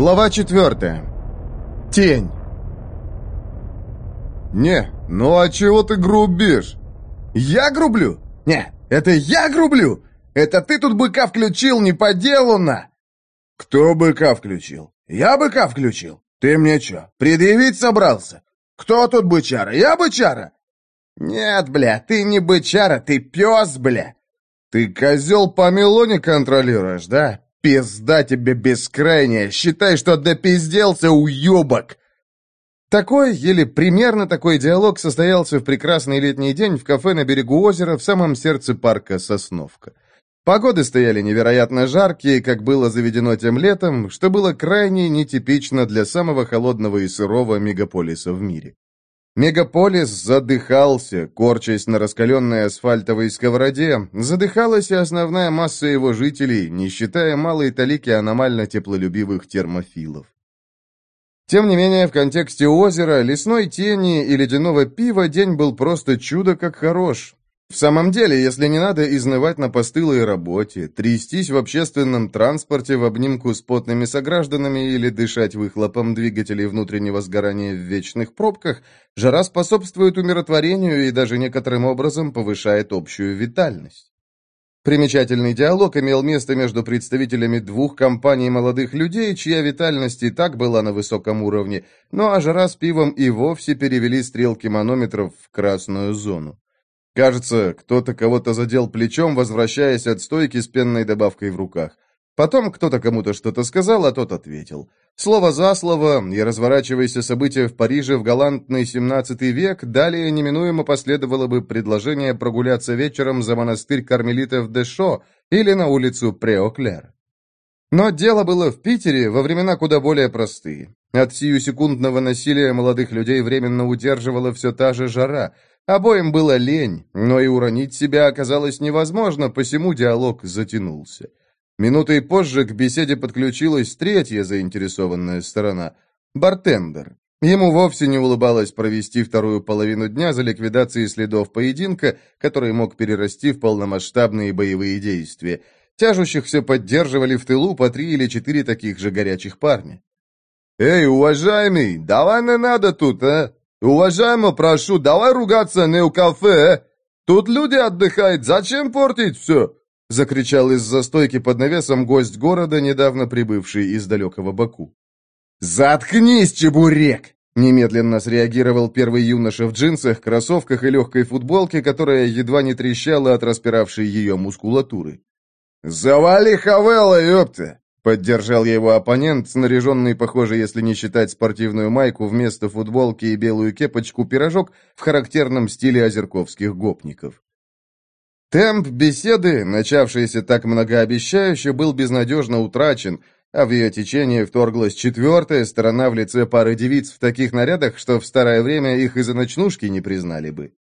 Глава четвертая. Тень. «Не, ну а чего ты грубишь?» «Я грублю? Не, это я грублю! Это ты тут быка включил не по делу на!» «Кто быка включил? Я быка включил? Ты мне чё, предъявить собрался? Кто тут бычара? Я бычара?» «Нет, бля, ты не бычара, ты пес, бля!» «Ты козел по мелоне контролируешь, да? Пизда тебе бескрайняя! Считай, что допизделся, уебок!» Такой, или примерно такой диалог состоялся в прекрасный летний день в кафе на берегу озера в самом сердце парка Сосновка. Погоды стояли невероятно жаркие, как было заведено тем летом, что было крайне нетипично для самого холодного и сырого мегаполиса в мире. Мегаполис задыхался, корчась на раскаленной асфальтовой сковороде, задыхалась и основная масса его жителей, не считая малой талики аномально теплолюбивых термофилов. Тем не менее, в контексте озера, лесной тени и ледяного пива день был просто чудо как хорош. В самом деле, если не надо изнывать на постылой работе, трястись в общественном транспорте в обнимку с потными согражданами или дышать выхлопом двигателей внутреннего сгорания в вечных пробках, жара способствует умиротворению и даже некоторым образом повышает общую витальность. Примечательный диалог имел место между представителями двух компаний молодых людей, чья витальность и так была на высоком уровне, но а жара с пивом и вовсе перевели стрелки манометров в красную зону. Кажется, кто-то кого-то задел плечом, возвращаясь от стойки с пенной добавкой в руках. Потом кто-то кому-то что-то сказал, а тот ответил. Слово за слово, и разворачиваясь события в Париже в галантный 17 век, далее неминуемо последовало бы предложение прогуляться вечером за монастырь кармелитов Дешо или на улицу Преоклер. Но дело было в Питере во времена куда более простые. От сиюсекундного насилия молодых людей временно удерживала все та же жара. Обоим было лень, но и уронить себя оказалось невозможно, посему диалог затянулся. Минутой позже к беседе подключилась третья заинтересованная сторона – бартендер. Ему вовсе не улыбалось провести вторую половину дня за ликвидацией следов поединка, который мог перерасти в полномасштабные боевые действия. Тяжущихся поддерживали в тылу по три или четыре таких же горячих парня. «Эй, уважаемый, давай не надо тут, а? Уважаемый, прошу, давай ругаться не у кафе, а? Тут люди отдыхают, зачем портить все? закричал из-за стойки под навесом гость города, недавно прибывший из далекого Баку. «Заткнись, чебурек!» Немедленно среагировал первый юноша в джинсах, кроссовках и легкой футболке, которая едва не трещала от распиравшей ее мускулатуры. «Завали Хавелла, ёпта!» Поддержал его оппонент, снаряженный, похоже, если не считать спортивную майку, вместо футболки и белую кепочку пирожок в характерном стиле озерковских гопников. Темп беседы, начавшийся так многообещающе, был безнадежно утрачен, а в ее течение вторглась четвертая сторона в лице пары девиц в таких нарядах, что в старое время их из-за ночнушки не признали бы.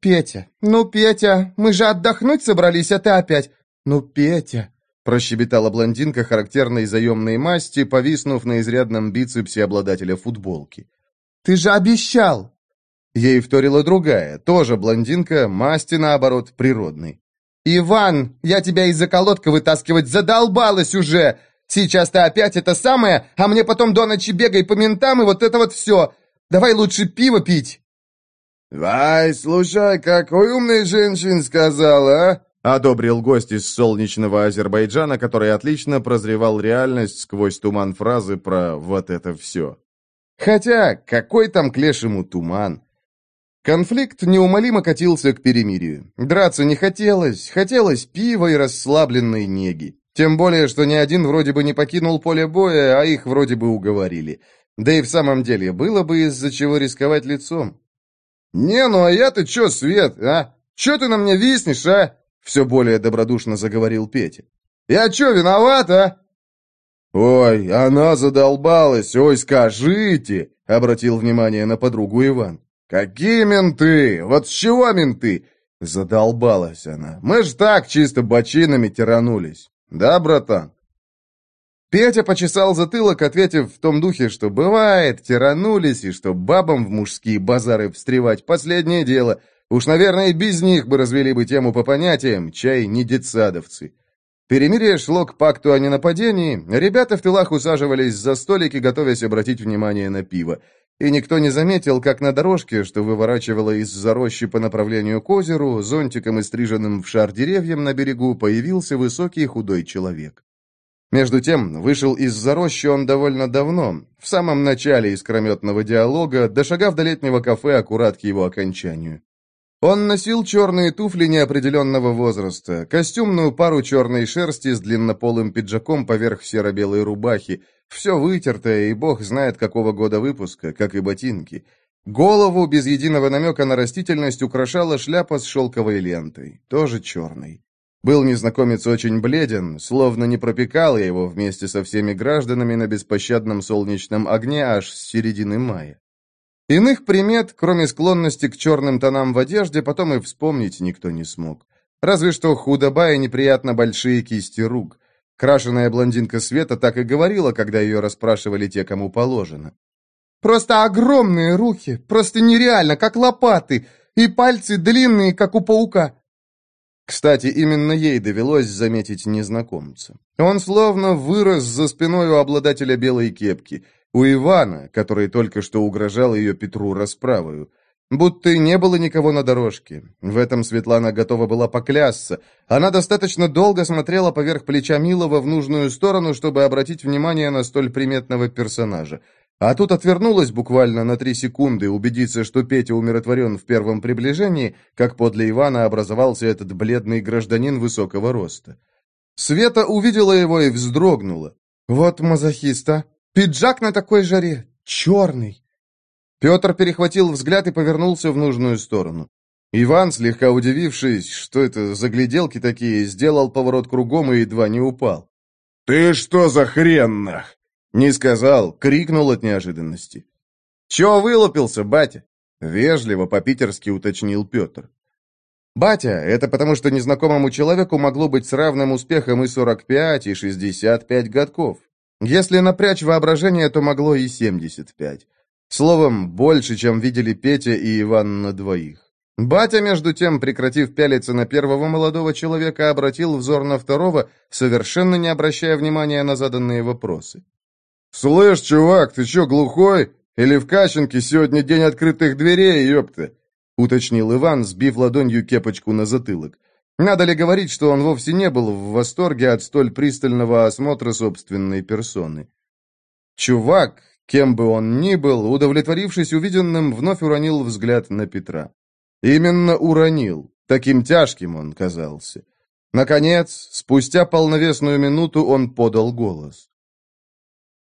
«Петя, ну, Петя, мы же отдохнуть собрались, а ты опять... Ну, Петя...» прощебетала блондинка характерной заемной масти, повиснув на изрядном бицепсе обладателя футболки. «Ты же обещал!» Ей вторила другая, тоже блондинка, масти, наоборот, природной. «Иван, я тебя из-за колодка вытаскивать задолбалась уже! Сейчас ты опять это самое, а мне потом до ночи бегай по ментам и вот это вот все! Давай лучше пиво пить!» «Вай, слушай, какой умный женщин сказала, а?» Одобрил гость из солнечного Азербайджана, который отлично прозревал реальность сквозь туман фразы про «вот это все». Хотя, какой там к лешему туман? Конфликт неумолимо катился к перемирию. Драться не хотелось, хотелось пива и расслабленной неги. Тем более, что ни один вроде бы не покинул поле боя, а их вроде бы уговорили. Да и в самом деле, было бы из-за чего рисковать лицом. «Не, ну а я-то чё, Свет, а? Чё ты на мне виснешь, а?» Все более добродушно заговорил Петя. «Я чё, виноват, а?» «Ой, она задолбалась, ой, скажите!» — обратил внимание на подругу Иван. «Какие менты? Вот с чего менты?» Задолбалась она. «Мы ж так чисто бочинами тиранулись. Да, братан?» Петя почесал затылок, ответив в том духе, что бывает, тиранулись, и что бабам в мужские базары встревать последнее дело. Уж, наверное, и без них бы развели бы тему по понятиям, чай не детсадовцы. Перемирие шло к пакту о ненападении, ребята в тылах усаживались за столики, готовясь обратить внимание на пиво. И никто не заметил, как на дорожке, что выворачивало из-за рощи по направлению к озеру, зонтиком и стриженным в шар деревьям на берегу, появился высокий худой человек. Между тем, вышел из-за рощи он довольно давно, в самом начале искрометного диалога, дошагав до летнего кафе аккурат к его окончанию. Он носил черные туфли неопределенного возраста, костюмную пару черной шерсти с длиннополым пиджаком поверх серо-белой рубахи, все вытертое, и бог знает какого года выпуска, как и ботинки. Голову без единого намека на растительность украшала шляпа с шелковой лентой, тоже черной. Был незнакомец очень бледен, словно не пропекал я его вместе со всеми гражданами на беспощадном солнечном огне аж с середины мая. Иных примет, кроме склонности к черным тонам в одежде, потом и вспомнить никто не смог. Разве что худоба и неприятно большие кисти рук. Крашеная блондинка Света так и говорила, когда ее расспрашивали те, кому положено. «Просто огромные руки, просто нереально, как лопаты, и пальцы длинные, как у паука». Кстати, именно ей довелось заметить незнакомца. Он словно вырос за спиной у обладателя белой кепки – у Ивана, который только что угрожал ее Петру расправою. Будто и не было никого на дорожке. В этом Светлана готова была поклясться. Она достаточно долго смотрела поверх плеча Милова в нужную сторону, чтобы обратить внимание на столь приметного персонажа. А тут отвернулась буквально на три секунды, убедиться, что Петя умиротворен в первом приближении, как подле Ивана образовался этот бледный гражданин высокого роста. Света увидела его и вздрогнула. «Вот мазохиста!» Пиджак на такой жаре, черный. Петр перехватил взгляд и повернулся в нужную сторону. Иван, слегка удивившись, что это за гляделки такие, сделал поворот кругом и едва не упал. «Ты что за хрен нах?» Не сказал, крикнул от неожиданности. «Чего вылупился, батя?» Вежливо по-питерски уточнил Петр. «Батя, это потому, что незнакомому человеку могло быть с равным успехом и 45, и 65 годков. Если напрячь воображение, то могло и 75. Словом, больше, чем видели Петя и Иван на двоих. Батя, между тем, прекратив пялиться на первого молодого человека, обратил взор на второго, совершенно не обращая внимания на заданные вопросы. «Слышь, чувак, ты чё, глухой? Или в Кащенке сегодня день открытых дверей, ёпта?» — уточнил Иван, сбив ладонью кепочку на затылок. Надо ли говорить, что он вовсе не был в восторге от столь пристального осмотра собственной персоны? Чувак, кем бы он ни был, удовлетворившись увиденным, вновь уронил взгляд на Петра. Именно уронил. Таким тяжким он казался. Наконец, спустя полновесную минуту он подал голос.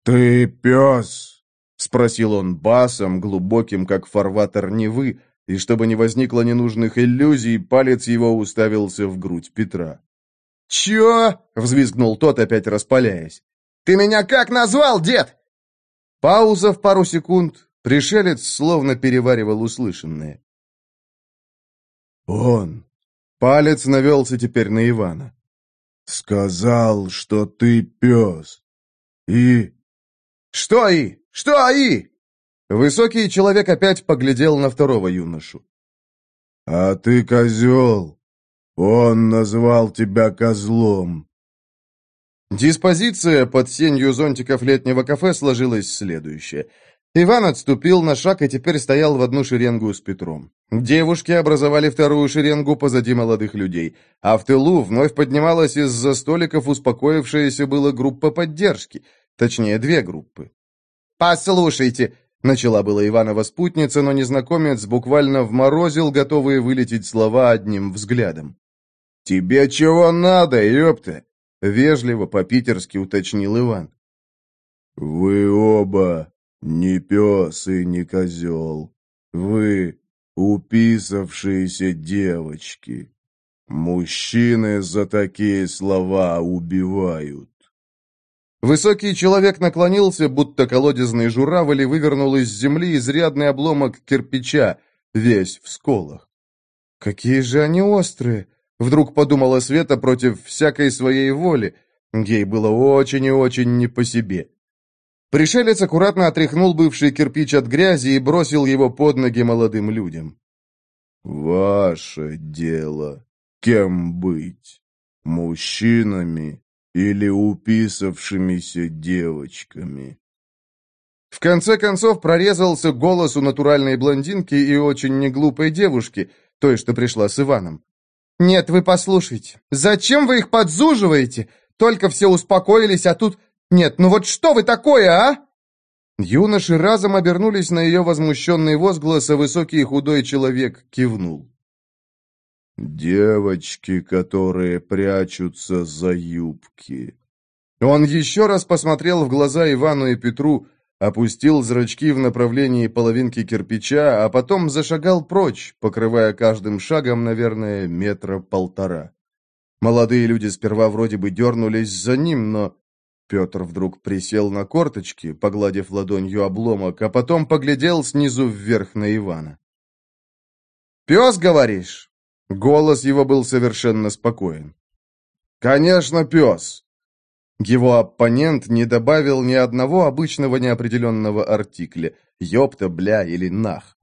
«Ты пес?» — спросил он басом, глубоким, как фарватер Невы, и чтобы не возникло ненужных иллюзий, палец его уставился в грудь Петра. «Чё?» — взвизгнул тот, опять распаляясь. «Ты меня как назвал, дед?» Пауза в пару секунд. Пришелец словно переваривал услышанное. «Он!» Палец навелся теперь на Ивана. «Сказал, что ты пес. И...» «Что и? Что и?» Высокий человек опять поглядел на второго юношу. «А ты козел! Он назвал тебя козлом!» Диспозиция под сенью зонтиков летнего кафе сложилась следующая. Иван отступил на шаг и теперь стоял в одну шеренгу с Петром. Девушки образовали вторую шеренгу позади молодых людей, а в тылу вновь поднималась из-за столиков успокоившаяся была группа поддержки, точнее, две группы. «Послушайте, Начала была Иванова спутница, но незнакомец буквально вморозил, готовые вылететь слова одним взглядом. «Тебе чего надо, ёпта?» — вежливо по-питерски уточнил Иван. «Вы оба не пес и не козел. Вы уписавшиеся девочки. Мужчины за такие слова убивают. Высокий человек наклонился, будто колодезный журавль, и вывернул из земли изрядный обломок кирпича, весь в сколах. «Какие же они острые!» — вдруг подумала Света против всякой своей воли. Ей было очень и очень не по себе. Пришелец аккуратно отряхнул бывший кирпич от грязи и бросил его под ноги молодым людям. «Ваше дело, кем быть?» мужчинами или уписавшимися девочками. В конце концов прорезался голос у натуральной блондинки и очень неглупой девушки, той, что пришла с Иваном. «Нет, вы послушайте. Зачем вы их подзуживаете? Только все успокоились, а тут... Нет, ну вот что вы такое, а?» Юноши разом обернулись на ее возмущенный возглас, а высокий худой человек кивнул. «Девочки, которые прячутся за юбки». Он еще раз посмотрел в глаза Ивану и Петру, опустил зрачки в направлении половинки кирпича, а потом зашагал прочь, покрывая каждым шагом, наверное, метра полтора. Молодые люди сперва вроде бы дернулись за ним, но... Петр вдруг присел на корточки, погладив ладонью обломок, а потом поглядел снизу вверх на Ивана. «Пес, говоришь?» Голос его был совершенно спокоен. «Конечно, пес!» Его оппонент не добавил ни одного обычного неопределенного артикля «ёпта», «бля» или «нах».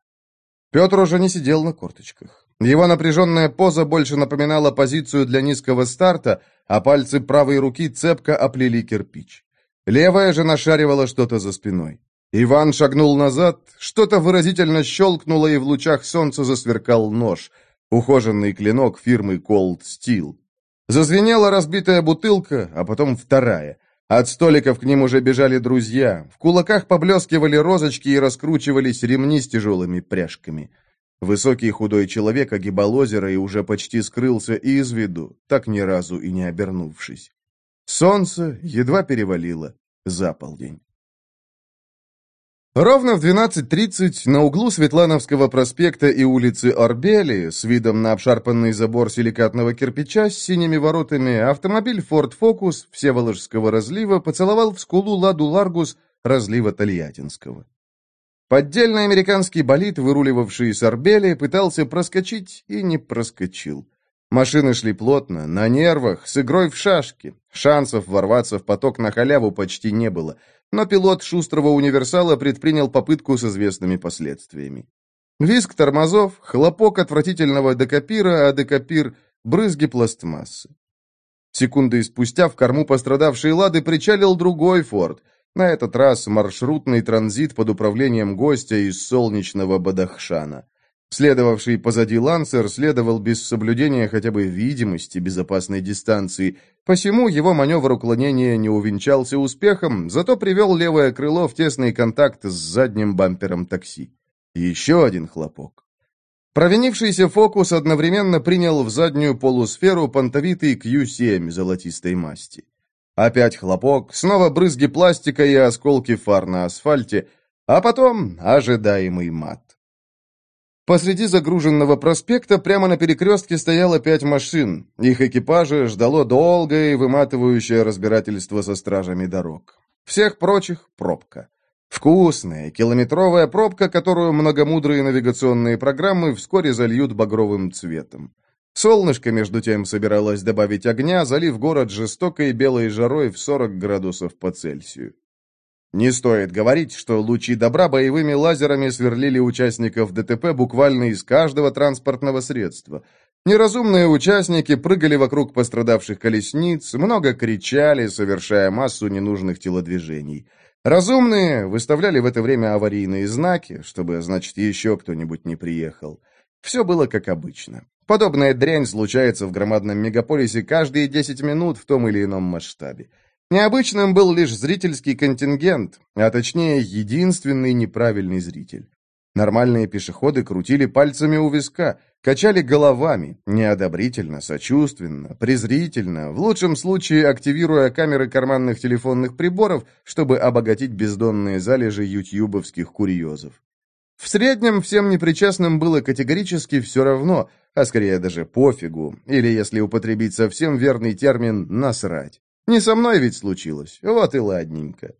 Петр уже не сидел на корточках. Его напряженная поза больше напоминала позицию для низкого старта, а пальцы правой руки цепко оплели кирпич. Левая же нашаривала что-то за спиной. Иван шагнул назад, что-то выразительно щелкнуло, и в лучах солнца засверкал нож, ухоженный клинок фирмы Cold Steel. Зазвенела разбитая бутылка, а потом вторая. От столиков к ним уже бежали друзья. В кулаках поблескивали розочки и раскручивались ремни с тяжелыми пряжками. Высокий худой человек огибал озеро и уже почти скрылся из виду, так ни разу и не обернувшись. Солнце едва перевалило за полдень. Ровно в 12.30 на углу Светлановского проспекта и улицы Орбели с видом на обшарпанный забор силикатного кирпича с синими воротами автомобиль Ford Focus Всеволожского разлива поцеловал в скулу Ладу Ларгус разлива Тольяттинского. Поддельный американский болид, выруливавший с Орбели, пытался проскочить и не проскочил. Машины шли плотно, на нервах, с игрой в шашки. Шансов ворваться в поток на халяву почти не было – но пилот шустрого универсала предпринял попытку с известными последствиями. Виск тормозов, хлопок отвратительного декапира, а декапир — брызги пластмассы. Секунды спустя в корму пострадавшей «Лады» причалил другой «Форд», на этот раз маршрутный транзит под управлением гостя из солнечного Бадахшана. Следовавший позади «Лансер» следовал без соблюдения хотя бы видимости безопасной дистанции, посему его маневр уклонения не увенчался успехом, зато привел левое крыло в тесный контакт с задним бампером такси. Еще один хлопок. Провинившийся «Фокус» одновременно принял в заднюю полусферу понтовитый Q7 золотистой масти. Опять хлопок, снова брызги пластика и осколки фар на асфальте, а потом ожидаемый мат. Посреди загруженного проспекта прямо на перекрестке стояло пять машин. Их экипажи ждало долгое и выматывающее разбирательство со стражами дорог. Всех прочих — пробка. Вкусная, километровая пробка, которую многомудрые навигационные программы вскоре зальют багровым цветом. Солнышко, между тем, собиралось добавить огня, залив город жестокой белой жарой в 40 градусов по Цельсию. Не стоит говорить, что лучи добра боевыми лазерами сверлили участников ДТП буквально из каждого транспортного средства. Неразумные участники прыгали вокруг пострадавших колесниц, много кричали, совершая массу ненужных телодвижений. Разумные выставляли в это время аварийные знаки, чтобы, значит, еще кто-нибудь не приехал. Все было как обычно. Подобная дрянь случается в громадном мегаполисе каждые 10 минут в том или ином масштабе. Необычным был лишь зрительский контингент, а точнее, единственный неправильный зритель. Нормальные пешеходы крутили пальцами у виска, качали головами, неодобрительно, сочувственно, презрительно, в лучшем случае активируя камеры карманных телефонных приборов, чтобы обогатить бездонные залежи ютьюбовских курьезов. В среднем всем непричастным было категорически все равно, а скорее даже пофигу, или, если употребить совсем верный термин, насрать. Не со мной ведь случилось, вот и ладненько.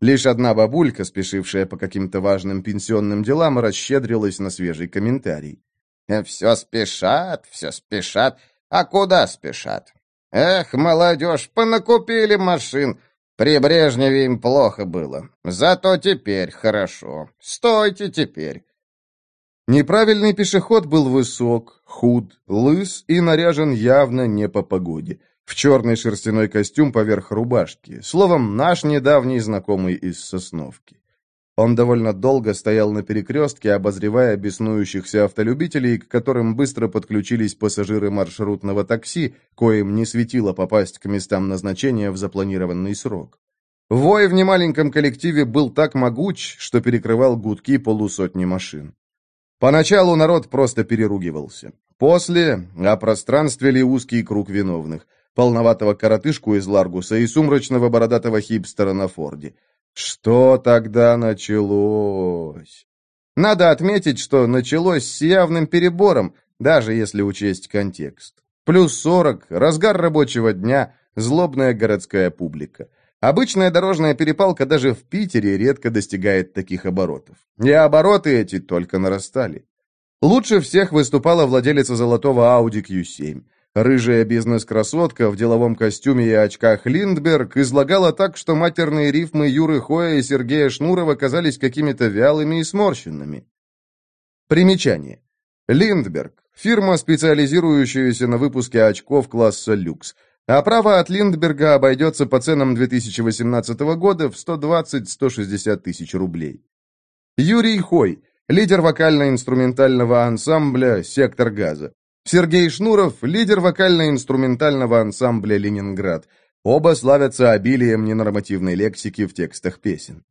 Лишь одна бабулька, спешившая по каким-то важным пенсионным делам, расщедрилась на свежий комментарий. «Э, «Все спешат, все спешат. А куда спешат? Эх, молодежь, понакупили машин. При Брежневе им плохо было. Зато теперь хорошо. Стойте теперь». Неправильный пешеход был высок, худ, лыс и наряжен явно не по погоде. В черный шерстяной костюм поверх рубашки, словом, наш недавний знакомый из Сосновки. Он довольно долго стоял на перекрестке, обозревая беснующихся автолюбителей, к которым быстро подключились пассажиры маршрутного такси, коим не светило попасть к местам назначения в запланированный срок. Вой в немаленьком коллективе был так могуч, что перекрывал гудки полусотни машин. Поначалу народ просто переругивался. После опространствили узкий круг виновных полноватого коротышку из Ларгуса и сумрачного бородатого хипстера на Форде. Что тогда началось? Надо отметить, что началось с явным перебором, даже если учесть контекст. Плюс сорок, разгар рабочего дня, злобная городская публика. Обычная дорожная перепалка даже в Питере редко достигает таких оборотов. И обороты эти только нарастали. Лучше всех выступала владелица золотого Audi Q7. Рыжая бизнес-красотка в деловом костюме и очках Линдберг излагала так, что матерные рифмы Юры Хоя и Сергея Шнурова казались какими-то вялыми и сморщенными. Примечание. Линдберг – фирма, специализирующаяся на выпуске очков класса люкс. Оправа от Линдберга обойдется по ценам 2018 года в 120-160 тысяч рублей. Юрий Хой – лидер вокально-инструментального ансамбля «Сектор газа». Сергей Шнуров – лидер вокально-инструментального ансамбля «Ленинград». Оба славятся обилием ненормативной лексики в текстах песен.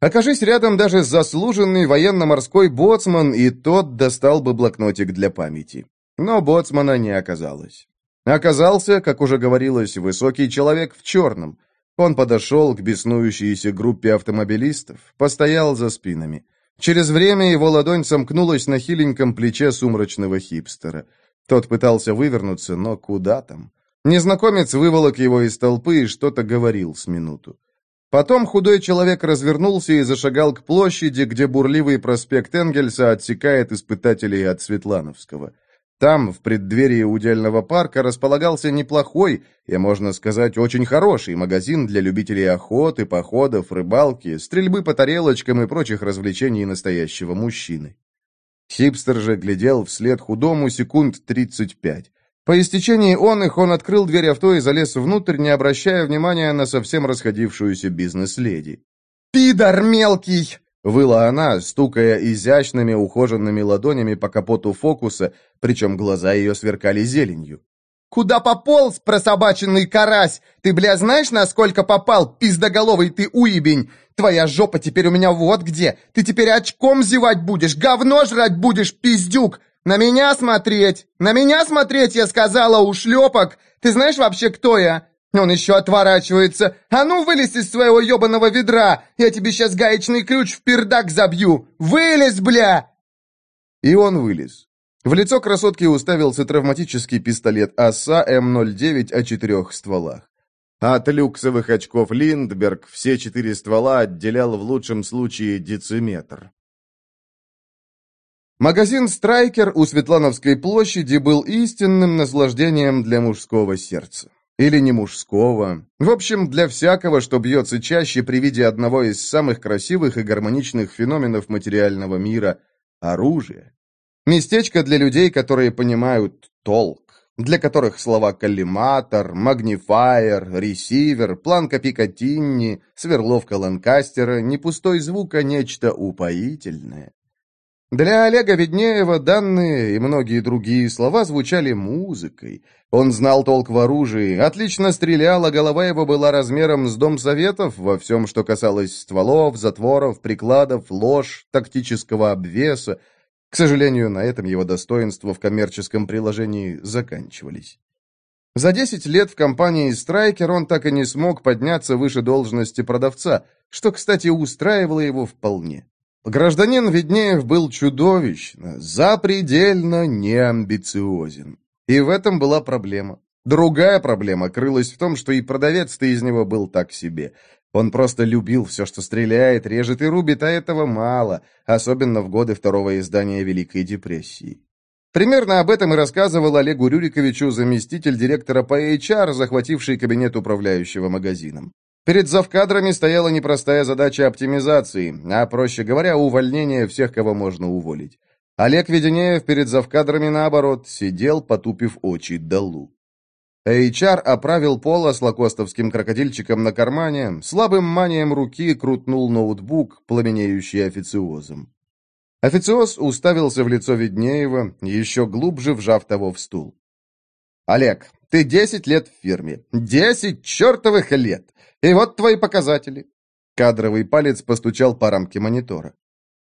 Окажись рядом даже заслуженный военно-морской боцман, и тот достал бы блокнотик для памяти. Но боцмана не оказалось. Оказался, как уже говорилось, высокий человек в черном. Он подошел к беснующейся группе автомобилистов, постоял за спинами. Через время его ладонь сомкнулась на хиленьком плече сумрачного хипстера. Тот пытался вывернуться, но куда там? Незнакомец выволок его из толпы и что-то говорил с минуту. Потом худой человек развернулся и зашагал к площади, где бурливый проспект Энгельса отсекает испытателей от Светлановского. Там, в преддверии удельного парка, располагался неплохой, и, можно сказать, очень хороший магазин для любителей охоты, походов, рыбалки, стрельбы по тарелочкам и прочих развлечений настоящего мужчины. Хипстер же глядел вслед худому секунд тридцать пять. По истечении он их он открыл дверь авто и залез внутрь, не обращая внимания на совсем расходившуюся бизнес-леди. «Пидор мелкий!» Выла она, стукая изящными ухоженными ладонями по капоту фокуса, причем глаза ее сверкали зеленью. «Куда пополз, прособаченный карась? Ты, бля, знаешь, насколько попал, пиздоголовый ты уебень? Твоя жопа теперь у меня вот где. Ты теперь очком зевать будешь, говно жрать будешь, пиздюк! На меня смотреть! На меня смотреть, я сказала, ушлепок! Ты знаешь вообще, кто я? Он еще отворачивается. «А ну, вылезь из своего ебаного ведра! Я тебе сейчас гаечный ключ в пердак забью! Вылезь, бля!» И он вылез. В лицо красотки уставился травматический пистолет ОСА М09 о четырех стволах. От люксовых очков Линдберг все четыре ствола отделял в лучшем случае дециметр. Магазин «Страйкер» у Светлановской площади был истинным наслаждением для мужского сердца. Или не мужского. В общем, для всякого, что бьется чаще при виде одного из самых красивых и гармоничных феноменов материального мира – оружия. Местечко для людей, которые понимают толк, для которых слова коллиматор, магнифайер, ресивер, планка Пикатинни, сверловка Ланкастера – не пустой звук, а нечто упоительное. Для Олега Веднеева данные и многие другие слова звучали музыкой. Он знал толк в оружии, отлично стрелял, а голова его была размером с дом советов во всем, что касалось стволов, затворов, прикладов, лож, тактического обвеса. К сожалению, на этом его достоинства в коммерческом приложении заканчивались. За 10 лет в компании «Страйкер» он так и не смог подняться выше должности продавца, что, кстати, устраивало его вполне. Гражданин Веднеев был чудовищно, запредельно неамбициозен. И в этом была проблема. Другая проблема крылась в том, что и продавец-то из него был так себе. Он просто любил все, что стреляет, режет и рубит, а этого мало, особенно в годы второго издания Великой депрессии. Примерно об этом и рассказывал Олегу Рюриковичу заместитель директора по HR, захвативший кабинет управляющего магазином. Перед завкадрами стояла непростая задача оптимизации, а, проще говоря, увольнение всех, кого можно уволить. Олег Веденеев перед завкадрами, наоборот, сидел, потупив очи долу. HR оправил пола с лакостовским крокодильчиком на кармане, слабым манием руки крутнул ноутбук, пламенеющий официозом. Официоз уставился в лицо Веднеева, еще глубже вжав того в стул. «Олег, ты десять лет в фирме. Десять чертовых лет! И вот твои показатели!» Кадровый палец постучал по рамке монитора.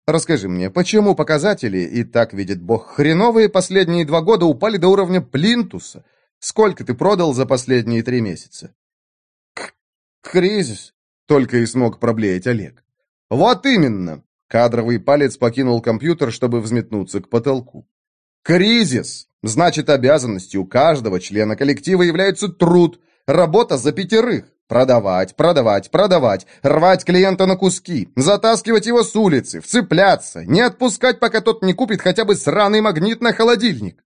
«Расскажи мне, почему показатели, и так видит Бог, хреновые последние два года упали до уровня плинтуса? Сколько ты продал за последние три месяца?» «Кризис», — только и смог проблеять Олег. «Вот именно!» Кадровый палец покинул компьютер, чтобы взметнуться к потолку. «Кризис! Значит, обязанностью каждого члена коллектива является труд, работа за пятерых. Продавать, продавать, продавать, рвать клиента на куски, затаскивать его с улицы, вцепляться, не отпускать, пока тот не купит хотя бы сраный магнит на холодильник.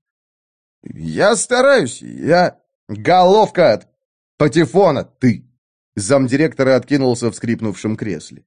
Я стараюсь, я... Головка от патефона, ты! Замдиректора откинулся в скрипнувшем кресле.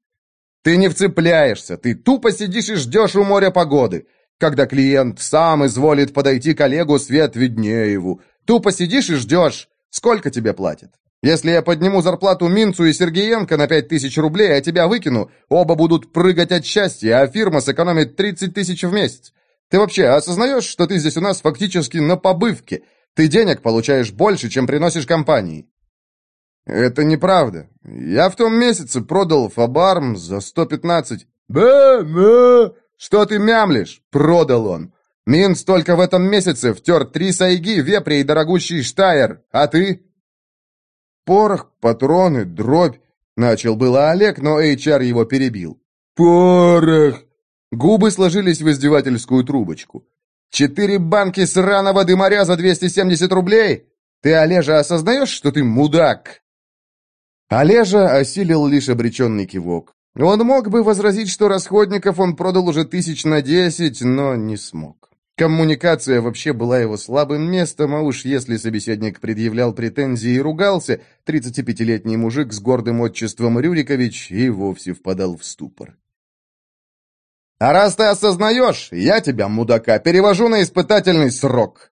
Ты не вцепляешься, ты тупо сидишь и ждешь у моря погоды. Когда клиент сам изволит подойти к Олегу Свет Веднееву. Тупо сидишь и ждешь. Сколько тебе платят? Если я подниму зарплату Минцу и Сергеенко на пять тысяч рублей, а тебя выкину, оба будут прыгать от счастья, а фирма сэкономит 30 тысяч в месяц. Ты вообще осознаешь, что ты здесь у нас фактически на побывке? Ты денег получаешь больше, чем приносишь компании. «Это неправда. Я в том месяце продал Фабарм за 115. «Бэ-бэ! Что ты мямлишь?» «Продал он. Минц только в этом месяце втер три сайги, вепри и дорогущий штайер. А ты?» «Порох, патроны, дробь», — начал было Олег, но HR его перебил. «Порох!» Губы сложились в издевательскую трубочку. «Четыре банки сраного дымаря за 270 рублей? Ты, Олежа, осознаешь, что ты мудак?» Олежа осилил лишь обреченный кивок. Он мог бы возразить, что расходников он продал уже тысяч на десять, но не смог. Коммуникация вообще была его слабым местом, а уж если собеседник предъявлял претензии и ругался, 35-летний мужик с гордым отчеством Рюрикович и вовсе впадал в ступор. «А раз ты осознаешь, я тебя, мудака, перевожу на испытательный срок!»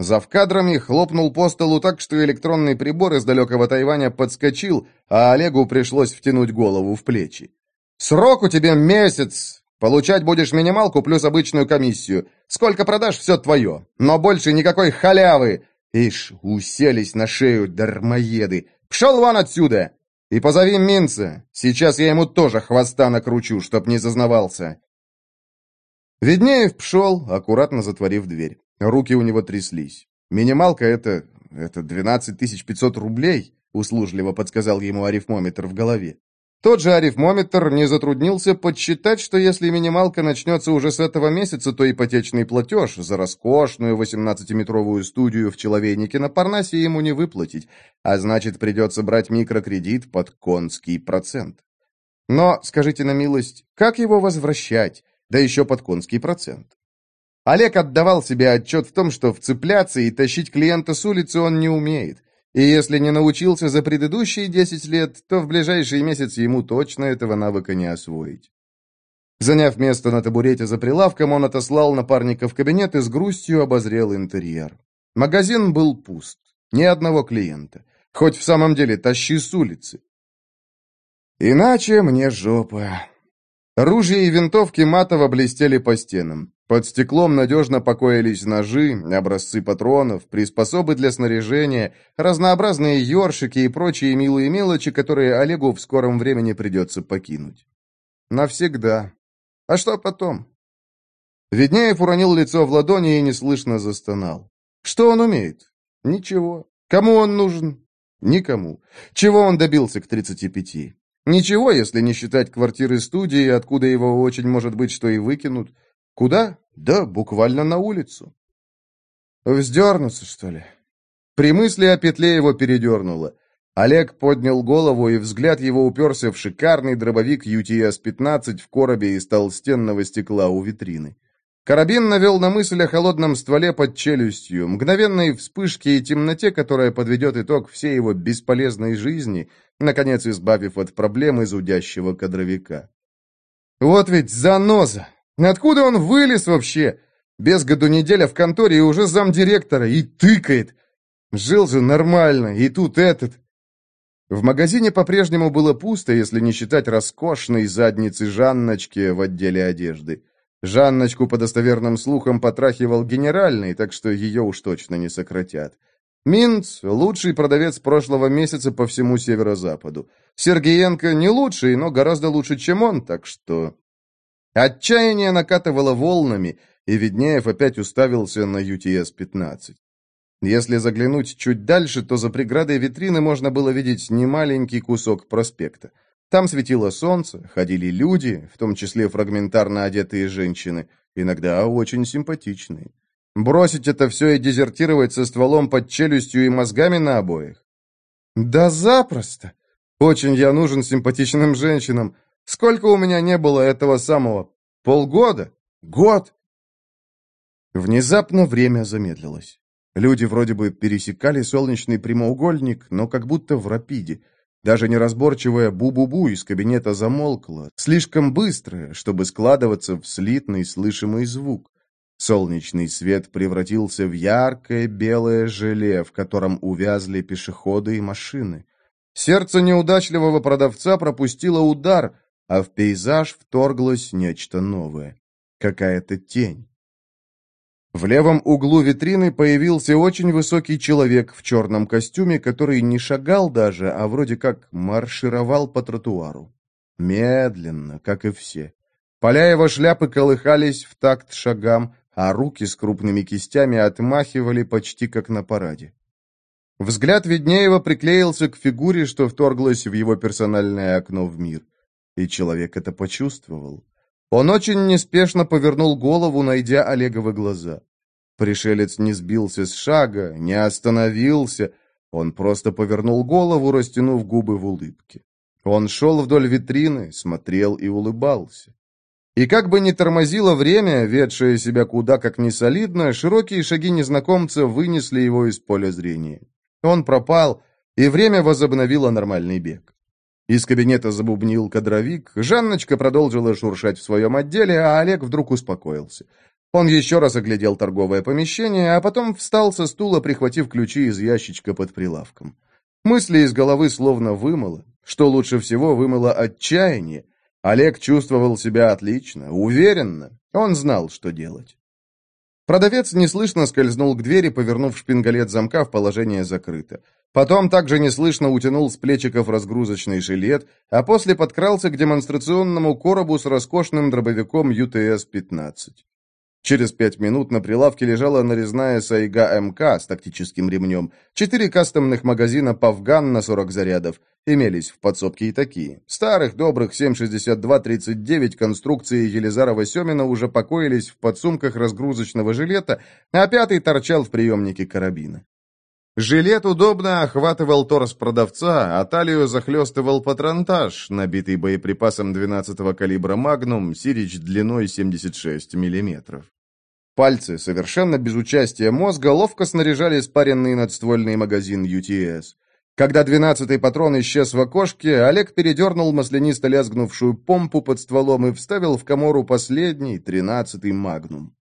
Зав кадрами хлопнул по столу так, что электронный прибор из далекого Тайваня подскочил, а Олегу пришлось втянуть голову в плечи. «Срок у тебя месяц! Получать будешь минималку плюс обычную комиссию. Сколько продашь, все твое. Но больше никакой халявы!» Ишь, уселись на шею дармоеды. «Пшел вон отсюда!» «И позови Минца. Сейчас я ему тоже хвоста накручу, чтоб не зазнавался». Веднеев пшел, аккуратно затворив дверь. Руки у него тряслись. «Минималка — это... это 12 500 рублей», — услужливо подсказал ему арифмометр в голове. Тот же арифмометр не затруднился подсчитать, что если минималка начнется уже с этого месяца, то ипотечный платеж за роскошную 18-метровую студию в Человейнике на Парнасе ему не выплатить, а значит, придется брать микрокредит под конский процент. Но, скажите на милость, как его возвращать, да еще под конский процент? Олег отдавал себе отчет в том, что вцепляться и тащить клиента с улицы он не умеет. И если не научился за предыдущие 10 лет, то в ближайшие месяцы ему точно этого навыка не освоить. Заняв место на табурете за прилавком, он отослал напарника в кабинет и с грустью обозрел интерьер. Магазин был пуст. Ни одного клиента. Хоть в самом деле тащи с улицы. Иначе мне жопа. Ружья и винтовки матово блестели по стенам. Под стеклом надежно покоились ножи, образцы патронов, приспособы для снаряжения, разнообразные ёршики и прочие милые мелочи, которые Олегу в скором времени придется покинуть. Навсегда. А что потом? Ведняев уронил лицо в ладони и неслышно застонал. Что он умеет? Ничего. Кому он нужен? Никому. Чего он добился к тридцати пяти? Ничего, если не считать квартиры студии, откуда его очень может быть, что и выкинут. Куда? Да, буквально на улицу. Вздернуться, что ли? При мысли о петле его передернуло. Олег поднял голову, и взгляд его уперся в шикарный дробовик UTS-15 в коробе из толстенного стекла у витрины. Карабин навел на мысль о холодном стволе под челюстью, мгновенной вспышке и темноте, которая подведет итог всей его бесполезной жизни, наконец избавив от проблемы зудящего кадровика. «Вот ведь заноза! Откуда он вылез вообще? Без году неделя в конторе и уже замдиректора, и тыкает. Жил же нормально, и тут этот. В магазине по-прежнему было пусто, если не считать роскошной задницы Жанночки в отделе одежды. Жанночку, по достоверным слухам, потрахивал генеральный, так что ее уж точно не сократят. Минц – лучший продавец прошлого месяца по всему северо-западу. Сергеенко не лучший, но гораздо лучше, чем он, так что... Отчаяние накатывало волнами, и Веднеев опять уставился на UTS-15. Если заглянуть чуть дальше, то за преградой витрины можно было видеть немаленький кусок проспекта. Там светило солнце, ходили люди, в том числе фрагментарно одетые женщины, иногда очень симпатичные. Бросить это все и дезертировать со стволом под челюстью и мозгами на обоих? Да запросто. Очень я нужен симпатичным женщинам. Сколько у меня не было этого самого? Полгода? Год? Внезапно время замедлилось. Люди вроде бы пересекали солнечный прямоугольник, но как будто в рапиде. Даже неразборчивая «бу-бу-бу» из кабинета замолкла, слишком быстрая, чтобы складываться в слитный слышимый звук. Солнечный свет превратился в яркое белое желе, в котором увязли пешеходы и машины. Сердце неудачливого продавца пропустило удар, а в пейзаж вторглось нечто новое. Какая-то тень. В левом углу витрины появился очень высокий человек в черном костюме, который не шагал даже, а вроде как маршировал по тротуару. Медленно, как и все. Поля его шляпы колыхались в такт шагам, а руки с крупными кистями отмахивали почти как на параде. Взгляд Веднеева приклеился к фигуре, что вторглась в его персональное окно в мир. И человек это почувствовал. Он очень неспешно повернул голову, найдя Олеговы глаза. Пришелец не сбился с шага, не остановился, он просто повернул голову, растянув губы в улыбке. Он шел вдоль витрины, смотрел и улыбался. И как бы ни тормозило время, ведшее себя куда как несолидно, широкие шаги незнакомца вынесли его из поля зрения. Он пропал, и время возобновило нормальный бег. Из кабинета забубнил кадровик, Жанночка продолжила шуршать в своем отделе, а Олег вдруг успокоился. Он еще раз оглядел торговое помещение, а потом встал со стула, прихватив ключи из ящичка под прилавком. Мысли из головы словно вымыло. Что лучше всего, вымыло отчаяние. Олег чувствовал себя отлично, уверенно. Он знал, что делать. Продавец неслышно скользнул к двери, повернув шпингалет замка в положение «закрыто». Потом также неслышно утянул с плечиков разгрузочный жилет, а после подкрался к демонстрационному коробу с роскошным дробовиком ЮТС-15. Через пять минут на прилавке лежала нарезная Сайга МК с тактическим ремнем, четыре кастомных магазина «Павган» на 40 зарядов. Имелись в подсобке и такие. Старых добрых 7,62-39 конструкции Елизарова-Семина уже покоились в подсумках разгрузочного жилета, а пятый торчал в приемнике карабина. Жилет удобно охватывал торс продавца, а талию захлестывал патронтаж, набитый боеприпасом 12-го калибра «Магнум», «Сирич» длиной 76 мм. Пальцы, совершенно без участия мозга, ловко снаряжали спаренный надствольный магазин UTS. Когда двенадцатый патрон исчез в окошке, Олег передернул маслянисто лязгнувшую помпу под стволом и вставил в комору последний, тринадцатый «Магнум».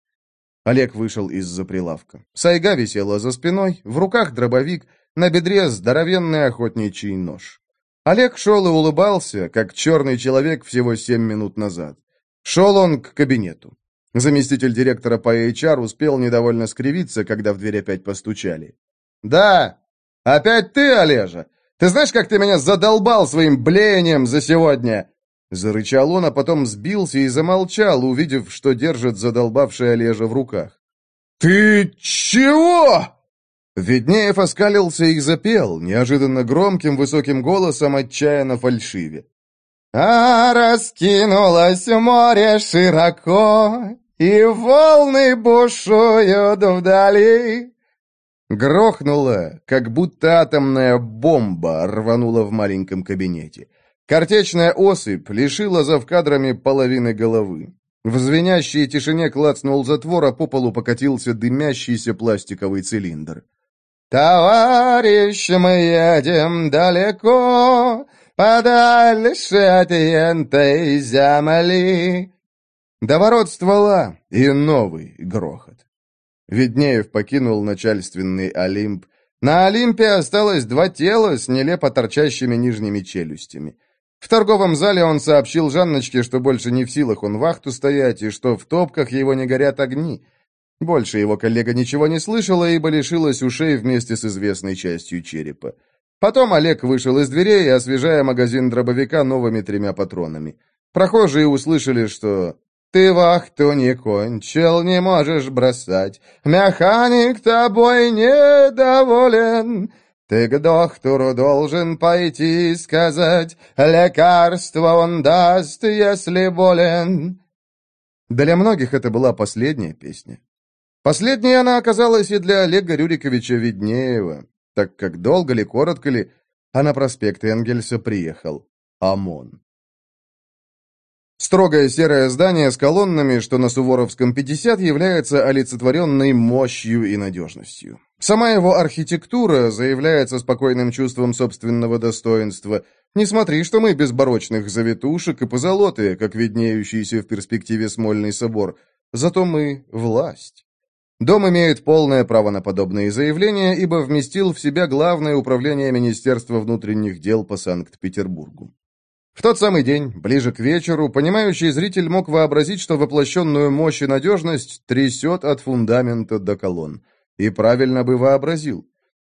Олег вышел из-за прилавка. Сайга висела за спиной, в руках дробовик, на бедре здоровенный охотничий нож. Олег шел и улыбался, как черный человек всего семь минут назад. Шел он к кабинету. Заместитель директора по HR успел недовольно скривиться, когда в дверь опять постучали. «Да! Опять ты, Олежа? Ты знаешь, как ты меня задолбал своим блеянием за сегодня? Зарычал он, а потом сбился и замолчал, увидев, что держит задолбавший Олежа в руках. «Ты чего?» Веднеев оскалился и запел, неожиданно громким высоким голосом, отчаянно фальшиве. «А раскинулось море широко, и волны бушуют вдали». Грохнуло, как будто атомная бомба рванула в маленьком кабинете. Картечная осыпь лишила завкадрами половины головы. В звенящей тишине клацнул затвор, а по полу покатился дымящийся пластиковый цилиндр. «Товарищ, мы едем далеко, подальше от ентой земли». До ворот ствола и новый грохот. Веднеев покинул начальственный Олимп, На Олимпе осталось два тела с нелепо торчащими нижними челюстями. В торговом зале он сообщил Жанночке, что больше не в силах он вахту стоять, и что в топках его не горят огни. Больше его коллега ничего не слышала, ибо лишилась ушей вместе с известной частью черепа. Потом Олег вышел из дверей, освежая магазин дробовика новыми тремя патронами. Прохожие услышали, что «Ты вахту не кончил, не можешь бросать, механик тобой недоволен». Ты к доктору должен пойти и сказать, лекарство он даст, если болен. Для многих это была последняя песня. Последней она оказалась и для Олега Рюриковича Веднеева, так как долго ли, коротко ли, а на проспект Энгельса приехал ОМОН. Строгое серое здание с колоннами, что на Суворовском 50, является олицетворенной мощью и надежностью. Сама его архитектура заявляется спокойным чувством собственного достоинства. Не смотри, что мы безборочных завитушек и позолоты, как виднеющийся в перспективе Смольный собор. Зато мы — власть. Дом имеет полное право на подобные заявления, ибо вместил в себя главное управление Министерства внутренних дел по Санкт-Петербургу. В тот самый день, ближе к вечеру, понимающий зритель мог вообразить, что воплощенную мощь и надежность трясет от фундамента до колонн. И правильно бы вообразил.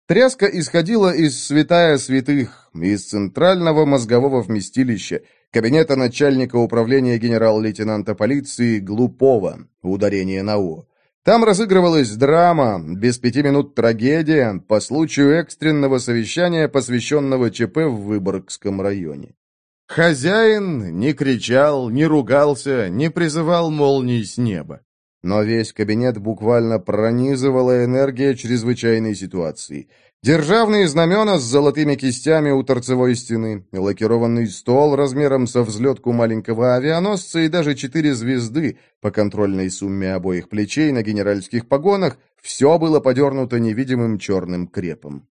Тряска исходила из святая святых, из центрального мозгового вместилища, кабинета начальника управления генерал-лейтенанта полиции Глупова, ударение на «о». Там разыгрывалась драма, без пяти минут трагедия, по случаю экстренного совещания, посвященного ЧП в Выборгском районе. Хозяин не кричал, не ругался, не призывал молний с неба. Но весь кабинет буквально пронизывала энергия чрезвычайной ситуации. Державные знамена с золотыми кистями у торцевой стены, лакированный стол размером со взлетку маленького авианосца и даже четыре звезды по контрольной сумме обоих плечей на генеральских погонах — все было подернуто невидимым черным крепом.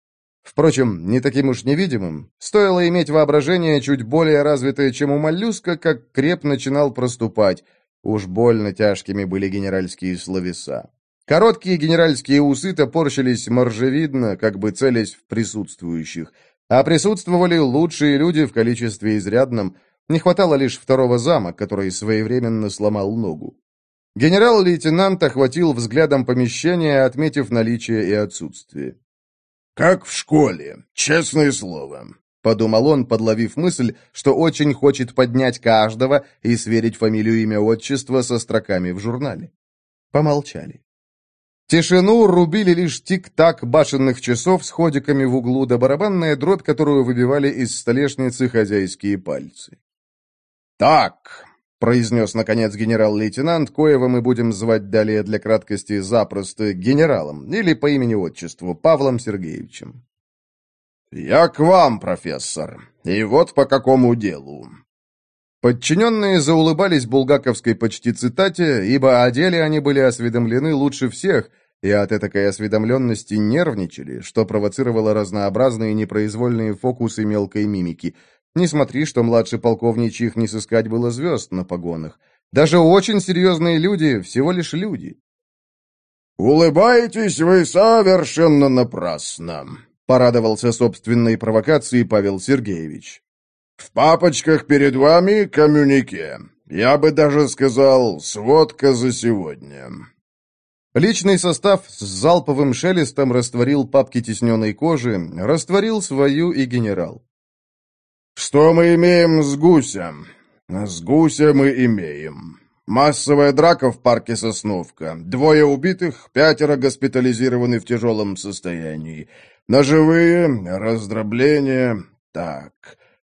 Впрочем, не таким уж невидимым. Стоило иметь воображение чуть более развитое, чем у моллюска, как креп начинал проступать. Уж больно тяжкими были генеральские словеса. Короткие генеральские усы топорщились моржевидно, как бы целясь в присутствующих. А присутствовали лучшие люди в количестве изрядном. Не хватало лишь второго зама, который своевременно сломал ногу. Генерал-лейтенант охватил взглядом помещение, отметив наличие и отсутствие. «Как в школе, честное слово», — подумал он, подловив мысль, что очень хочет поднять каждого и сверить фамилию, имя, отчество со строками в журнале. Помолчали. Тишину рубили лишь тик-так башенных часов с ходиками в углу да барабанная дробь, которую выбивали из столешницы хозяйские пальцы. «Так», — произнес, наконец, генерал-лейтенант, коего мы будем звать далее для краткости запросто генералом, или по имени-отчеству Павлом Сергеевичем. «Я к вам, профессор, и вот по какому делу». Подчиненные заулыбались булгаковской почти цитате, ибо о деле они были осведомлены лучше всех, и от этой осведомленности нервничали, что провоцировало разнообразные непроизвольные фокусы мелкой мимики — не смотри, что младший полковничьих не сыскать было звезд на погонах. Даже очень серьезные люди всего лишь люди. «Улыбаетесь вы совершенно напрасно», — порадовался собственной провокацией Павел Сергеевич. «В папочках перед вами коммюнике. Я бы даже сказал, сводка за сегодня». Личный состав с залповым шелестом растворил папки тесненной кожи, растворил свою и генерал. «Что мы имеем с гусем?» «С гуся мы имеем. Массовая драка в парке Сосновка. Двое убитых, пятеро госпитализированы в тяжелом состоянии. Ножевые, раздробления... Так...»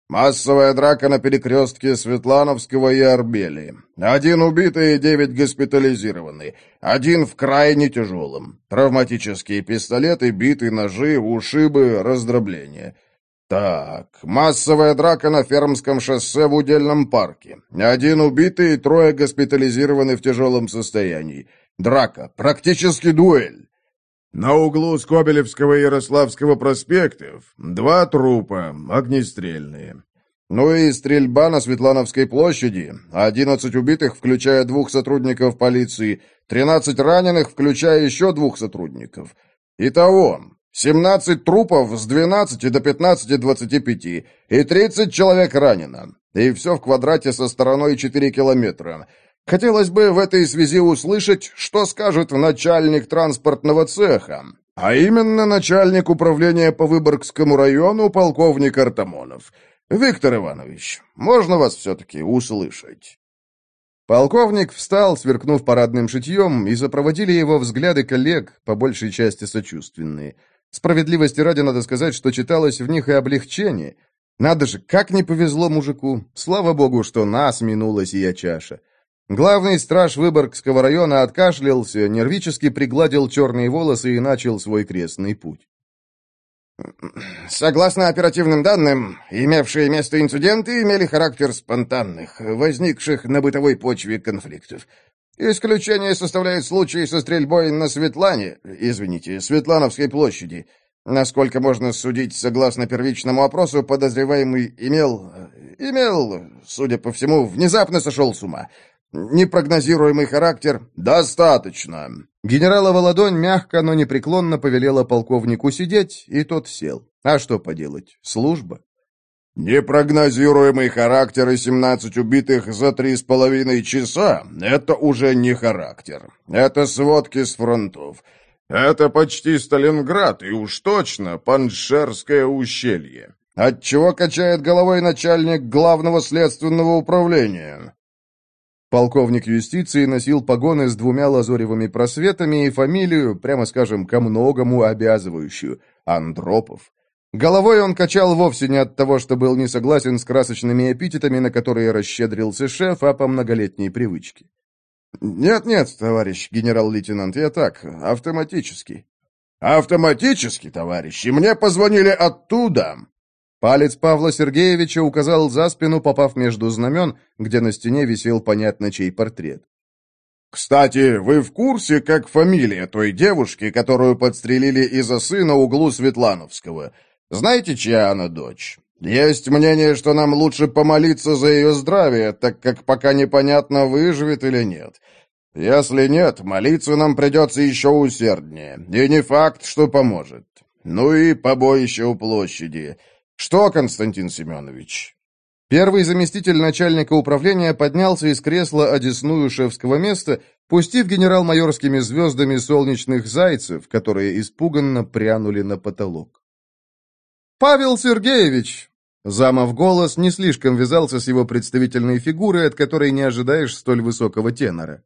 Массовая драка на перекрестке Светлановского и Арбели. Один убитый и девять госпитализированы. Один в крайне тяжелом. Травматические пистолеты, биты, ножи, ушибы, раздробления. Так, массовая драка на Фермском шоссе в удельном парке. Один убитый и трое госпитализированы в тяжелом состоянии. Драка, практически дуэль. На углу Скобелевского и Ярославского проспектов два трупа, огнестрельные. Ну и стрельба на Светлановской площади. Одиннадцать убитых, включая двух сотрудников полиции. Тринадцать раненых, включая еще двух сотрудников. Итого, 17 трупов с 12 до 15-25, и 30 человек ранено. И все в квадрате со стороной 4 километра. Хотелось бы в этой связи услышать, что скажет начальник транспортного цеха, а именно начальник управления по Выборгскому району полковник Артамонов. Виктор Иванович, можно вас все-таки услышать?» Полковник встал, сверкнув парадным шитьем, и запроводили его взгляды коллег, по большей части сочувственные. Справедливости ради надо сказать, что читалось в них и облегчение. Надо же, как не повезло мужику. Слава богу, что нас минула сия чаша. Главный страж Выборгского района откашлялся, нервически пригладил черные волосы и начал свой крестный путь. Согласно оперативным данным, имевшие место инциденты имели характер спонтанных, возникших на бытовой почве конфликтов. Исключение составляет случай со стрельбой на Светлане, извините, Светлановской площади. Насколько можно судить, согласно первичному опросу, подозреваемый имел... имел, судя по всему, внезапно сошел с ума. Непрогнозируемый характер достаточно. Генералова ладонь мягко, но непреклонно повелела полковнику сидеть, и тот сел. А что поделать? Служба. Непрогнозируемый характер и 17 убитых за три с половиной часа — это уже не характер. Это сводки с фронтов. Это почти Сталинград и уж точно Паншерское ущелье. Отчего качает головой начальник главного следственного управления? Полковник юстиции носил погоны с двумя лазоревыми просветами и фамилию, прямо скажем, ко многому обязывающую – Андропов. Головой он качал вовсе не от того, что был не согласен с красочными эпитетами, на которые расщедрился шеф, а по многолетней привычке. «Нет-нет, товарищ генерал-лейтенант, я так, автоматически». «Автоматически, товарищи, мне позвонили оттуда. Палец Павла Сергеевича указал за спину, попав между знамен, где на стене висел понятно чей портрет. «Кстати, вы в курсе, как фамилия той девушки, которую подстрелили из-за сына углу Светлановского? Знаете, чья она дочь? Есть мнение, что нам лучше помолиться за ее здравие, так как пока непонятно, выживет или нет. Если нет, молиться нам придется еще усерднее, и не факт, что поможет. Ну и побоище у площади». «Что, Константин Семенович?» Первый заместитель начальника управления поднялся из кресла одесную шефского места, пустив генерал-майорскими звездами солнечных зайцев, которые испуганно прянули на потолок. «Павел Сергеевич!» Замов голос не слишком вязался с его представительной фигурой, от которой не ожидаешь столь высокого тенора.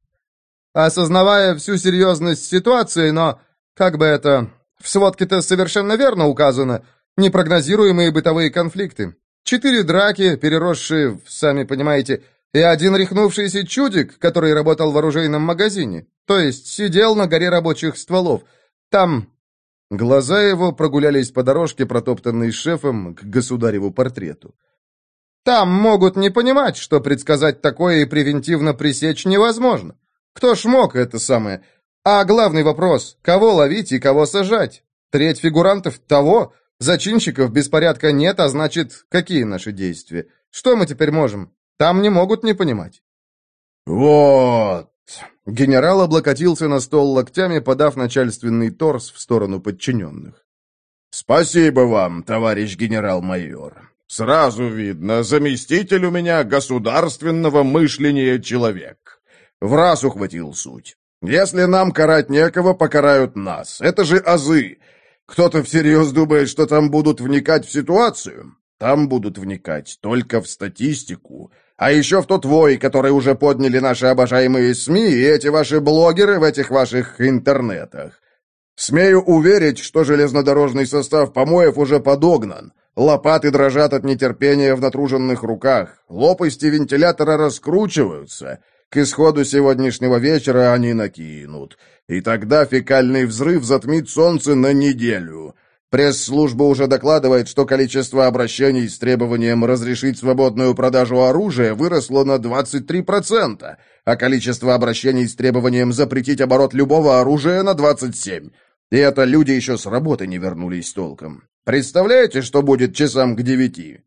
«Осознавая всю серьезность ситуации, но, как бы это, в сводке-то совершенно верно указано, Непрогнозируемые бытовые конфликты. Четыре драки, переросшие сами понимаете, и один рехнувшийся чудик, который работал в оружейном магазине. То есть сидел на горе рабочих стволов. Там... Глаза его прогулялись по дорожке, протоптанной шефом, к государеву портрету. Там могут не понимать, что предсказать такое и превентивно пресечь невозможно. Кто ж мог это самое? А главный вопрос, кого ловить и кого сажать? Треть фигурантов того, Зачинщиков беспорядка нет, а значит, какие наши действия? Что мы теперь можем? Там не могут не понимать». «Вот!» Генерал облокотился на стол локтями, подав начальственный торс в сторону подчиненных. «Спасибо вам, товарищ генерал-майор. Сразу видно, заместитель у меня государственного мышления человек. В раз ухватил суть. Если нам карать некого, покарают нас. Это же азы. Кто-то всерьез думает, что там будут вникать в ситуацию? Там будут вникать только в статистику. А еще в тот вой, который уже подняли наши обожаемые СМИ и эти ваши блогеры в этих ваших интернетах. Смею уверить, что железнодорожный состав помоев уже подогнан. Лопаты дрожат от нетерпения в натруженных руках. Лопасти вентилятора раскручиваются. К исходу сегодняшнего вечера они накинут. И тогда фекальный взрыв затмит солнце на неделю. Пресс-служба уже докладывает, что количество обращений с требованием разрешить свободную продажу оружия выросло на 23%, а количество обращений с требованием запретить оборот любого оружия на 27%. И это люди еще с работы не вернулись толком. Представляете, что будет часам к девяти?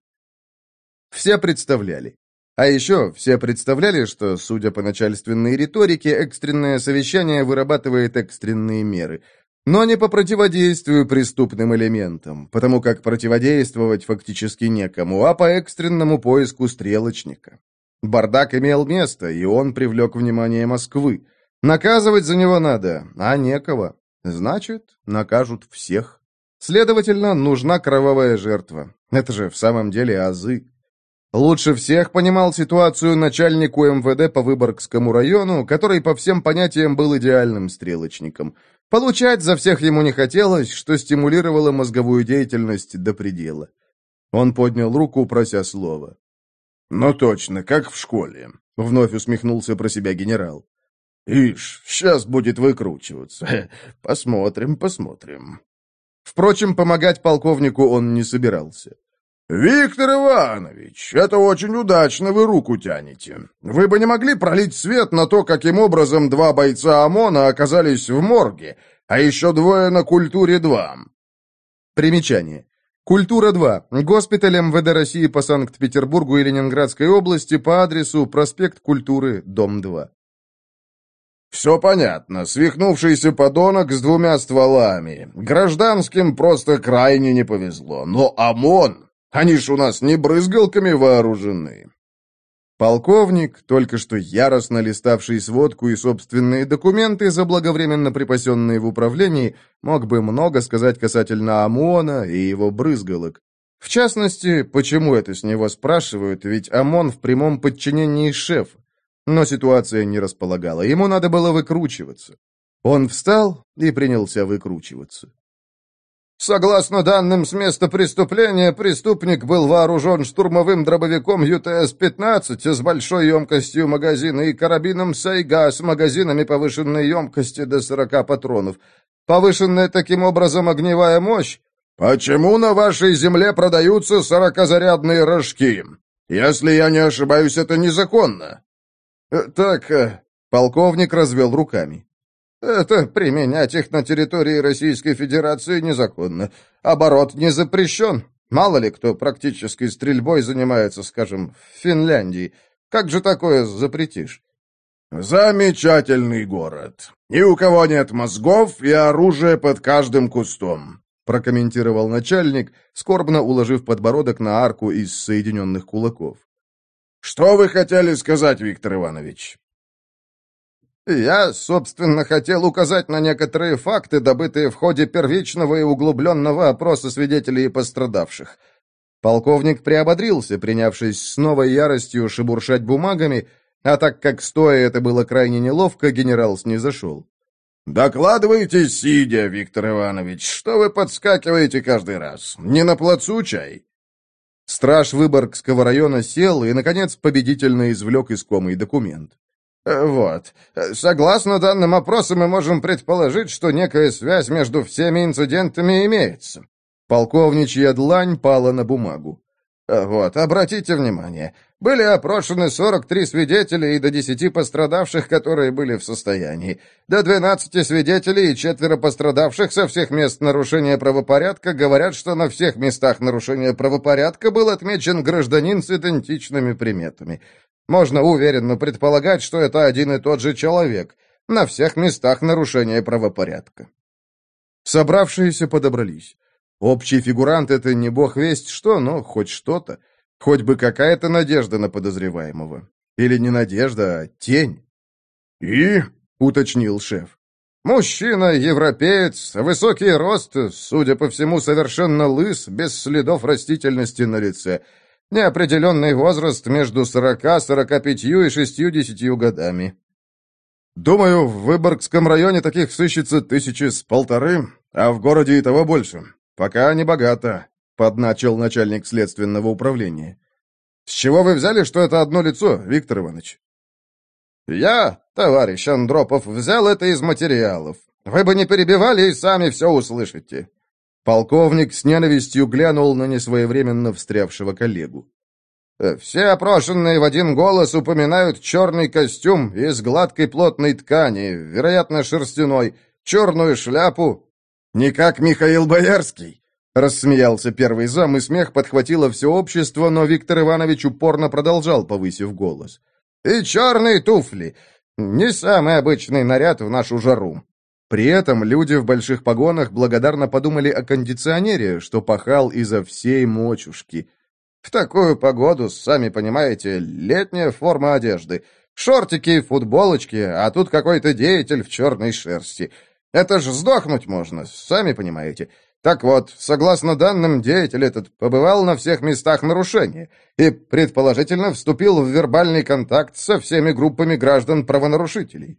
Все представляли. А еще все представляли, что, судя по начальственной риторике, экстренное совещание вырабатывает экстренные меры. Но не по противодействию преступным элементам, потому как противодействовать фактически некому, а по экстренному поиску стрелочника. Бардак имел место, и он привлек внимание Москвы. Наказывать за него надо, а некого. Значит, накажут всех. Следовательно, нужна кровавая жертва. Это же в самом деле азы. Лучше всех понимал ситуацию начальник УМВД по Выборгскому району, который по всем понятиям был идеальным стрелочником. Получать за всех ему не хотелось, что стимулировало мозговую деятельность до предела. Он поднял руку, прося слова. «Ну точно, как в школе», — вновь усмехнулся про себя генерал. «Ишь, сейчас будет выкручиваться. Посмотрим, посмотрим». Впрочем, помогать полковнику он не собирался. «Виктор Иванович, это очень удачно вы руку тянете. Вы бы не могли пролить свет на то, каким образом два бойца ОМОНа оказались в морге, а еще двое на культуре-2?» Примечание. Культура-2. Госпиталь МВД России по Санкт-Петербургу и Ленинградской области по адресу проспект Культуры, дом 2. «Все понятно. Свихнувшийся подонок с двумя стволами. Гражданским просто крайне не повезло. Но ОМОН они ж у нас не брызгалками вооружены. Полковник, только что яростно листавший сводку и собственные документы, заблаговременно припасенные в управлении, мог бы много сказать касательно ОМОНа и его брызгалок. В частности, почему это с него спрашивают, ведь ОМОН в прямом подчинении шефа. Но ситуация не располагала, ему надо было выкручиваться. Он встал и принялся выкручиваться. Согласно данным с места преступления, преступник был вооружен штурмовым дробовиком ЮТС-15 с большой емкостью магазина и карабином Сайга с магазинами повышенной емкости до 40 патронов. Повышенная таким образом огневая мощь. Почему на вашей земле продаются сорокозарядные рожки? Если я не ошибаюсь, это незаконно. Э, так, э, полковник развел руками. Это применять их на территории Российской Федерации незаконно. Оборот не запрещен. Мало ли кто практической стрельбой занимается, скажем, в Финляндии. Как же такое запретишь? «Замечательный город. Ни у кого нет мозгов и оружия под каждым кустом», прокомментировал начальник, скорбно уложив подбородок на арку из соединенных кулаков. «Что вы хотели сказать, Виктор Иванович?» Я, собственно, хотел указать на некоторые факты, добытые в ходе первичного и углубленного опроса свидетелей и пострадавших. Полковник приободрился, принявшись с новой яростью шебуршать бумагами, а так как стоя это было крайне неловко, генерал снизошел. «Докладывайте, сидя, Виктор Иванович, что вы подскакиваете каждый раз? Не на плацу чай?» Страж Выборгского района сел и, наконец, победительно извлек искомый документ. Э, вот. Согласно данным опроса, мы можем предположить, что некая связь между всеми инцидентами имеется. Полковничья длань пала на бумагу. Э, вот, обратите внимание. Были опрошены 43 свидетеля и до 10 пострадавших, которые были в состоянии. До 12 свидетелей и четверо пострадавших со всех мест нарушения правопорядка говорят, что на всех местах нарушения правопорядка был отмечен гражданин с идентичными приметами. Можно уверенно предполагать, что это один и тот же человек. На всех местах нарушения правопорядка. Собравшиеся подобрались. Общий фигурант — это не бог весть что, но хоть что-то. Хоть бы какая-то надежда на подозреваемого. Или не надежда, а тень. «И?» — уточнил шеф. «Мужчина, европеец, высокий рост, судя по всему, совершенно лыс, без следов растительности на лице. Неопределенный возраст между сорока, сорока пятью и шестью-десятью годами. Думаю, в Выборгском районе таких сыщется тысячи с полторы, а в городе и того больше. Пока не богато, подначил начальник следственного управления. С чего вы взяли, что это одно лицо, Виктор Иванович? Я, товарищ Андропов, взял это из материалов. Вы бы не перебивали и сами все услышите. Полковник с ненавистью глянул на несвоевременно встрявшего коллегу. «Э, «Все опрошенные в один голос упоминают черный костюм из гладкой плотной ткани, вероятно, шерстяной, черную шляпу». «Не как Михаил Боярский», — рассмеялся первый зам, и смех подхватило все общество, но Виктор Иванович упорно продолжал, повысив голос. «И черные туфли. Не самый обычный наряд в нашу жару. При этом люди в больших погонах благодарно подумали о кондиционере, что пахал изо всей мочушки. В такую погоду, сами понимаете, летняя форма одежды. Шортики, футболочки, а тут какой-то деятель в черной шерсти. Это ж сдохнуть можно, сами понимаете. Так вот, согласно данным, деятель этот побывал на всех местах нарушения и, предположительно, вступил в вербальный контакт со всеми группами граждан-правонарушителей.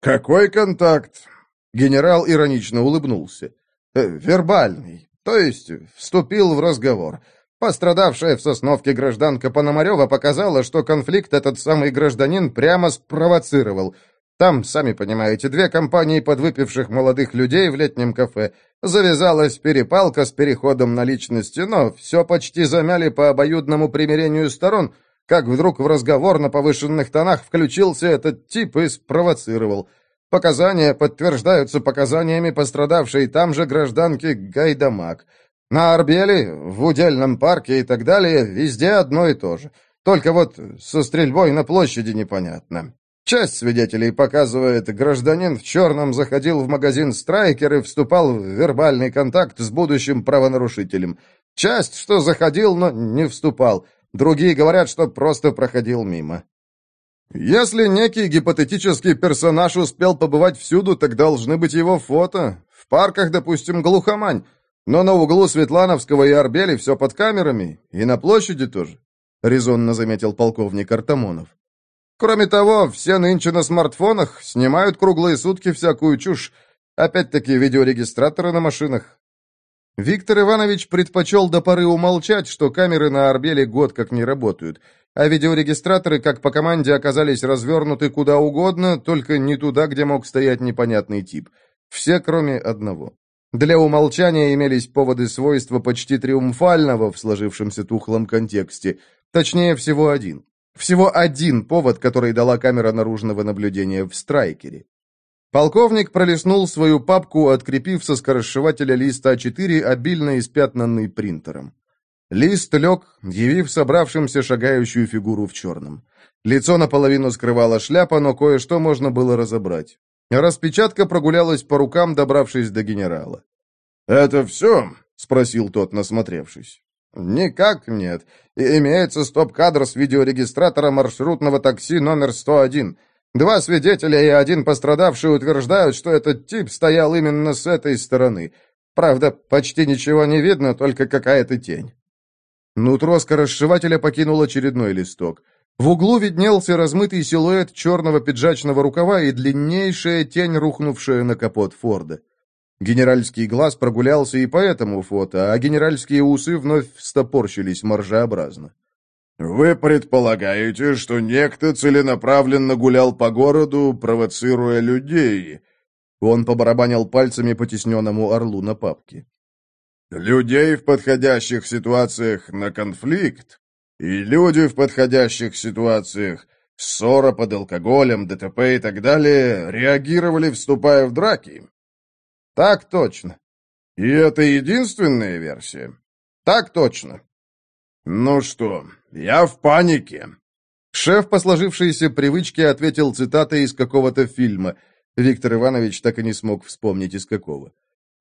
«Какой контакт?» Генерал иронично улыбнулся. «Э, «Вербальный, то есть вступил в разговор. Пострадавшая в Сосновке гражданка Пономарева показала, что конфликт этот самый гражданин прямо спровоцировал. Там, сами понимаете, две компании подвыпивших молодых людей в летнем кафе. Завязалась перепалка с переходом на личности, но все почти замяли по обоюдному примирению сторон, как вдруг в разговор на повышенных тонах включился этот тип и спровоцировал». Показания подтверждаются показаниями пострадавшей там же гражданки Гайдамак. На Арбеле, в удельном парке и так далее, везде одно и то же. Только вот со стрельбой на площади непонятно. Часть свидетелей показывает, гражданин в черном заходил в магазин «Страйкер» и вступал в вербальный контакт с будущим правонарушителем. Часть, что заходил, но не вступал. Другие говорят, что просто проходил мимо. Если некий гипотетический персонаж успел побывать всюду, так должны быть его фото. В парках, допустим, глухомань. Но на углу Светлановского и Арбели все под камерами, и на площади тоже», — резонно заметил полковник Артамонов. «Кроме того, все нынче на смартфонах снимают круглые сутки всякую чушь. Опять-таки видеорегистраторы на машинах». Виктор Иванович предпочел до поры умолчать, что камеры на Арбеле год как не работают — а видеорегистраторы, как по команде, оказались развернуты куда угодно, только не туда, где мог стоять непонятный тип. Все, кроме одного. Для умолчания имелись поводы свойства почти триумфального в сложившемся тухлом контексте. Точнее, всего один. Всего один повод, который дала камера наружного наблюдения в «Страйкере». Полковник пролистнул свою папку, открепив со скоросшивателя лист А4, обильно испятнанный принтером. Лист лег, явив собравшимся шагающую фигуру в черном. Лицо наполовину скрывала шляпа, но кое-что можно было разобрать. Распечатка прогулялась по рукам, добравшись до генерала. «Это все?» — спросил тот, насмотревшись. «Никак нет. Имеется стоп-кадр с видеорегистратора маршрутного такси номер 101. Два свидетеля и один пострадавший утверждают, что этот тип стоял именно с этой стороны. Правда, почти ничего не видно, только какая-то тень». Нутро скоросшивателя покинул очередной листок. В углу виднелся размытый силуэт черного пиджачного рукава и длиннейшая тень, рухнувшая на капот Форда. Генеральский глаз прогулялся и по этому фото, а генеральские усы вновь встопорщились моржеобразно. «Вы предполагаете, что некто целенаправленно гулял по городу, провоцируя людей?» Он побарабанил пальцами по тесненному орлу на папке. Людей в подходящих ситуациях на конфликт и люди в подходящих ситуациях, ссора под алкоголем, ДТП и так далее, реагировали, вступая в драки. Так точно. И это единственная версия? Так точно. Ну что, я в панике. Шеф по сложившейся привычке ответил цитатой из какого-то фильма. Виктор Иванович так и не смог вспомнить, из какого.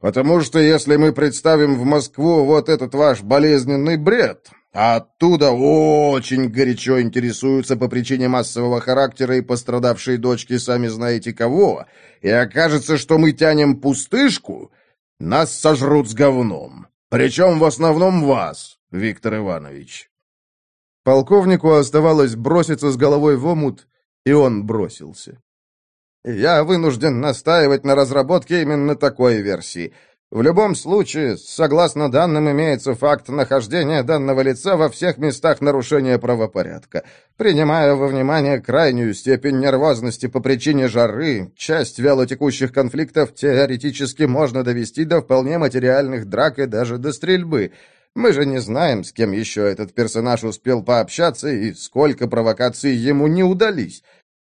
Потому что если мы представим в Москву вот этот ваш болезненный бред, а оттуда очень горячо интересуются по причине массового характера и пострадавшие дочки сами знаете кого, и окажется, что мы тянем пустышку, нас сожрут с говном. Причем в основном вас, Виктор Иванович. Полковнику оставалось броситься с головой в омут, и он бросился. Я вынужден настаивать на разработке именно такой версии. В любом случае, согласно данным, имеется факт нахождения данного лица во всех местах нарушения правопорядка. Принимая во внимание крайнюю степень нервозности по причине жары, часть вялотекущих конфликтов теоретически можно довести до вполне материальных драк и даже до стрельбы. Мы же не знаем, с кем еще этот персонаж успел пообщаться и сколько провокаций ему не удались.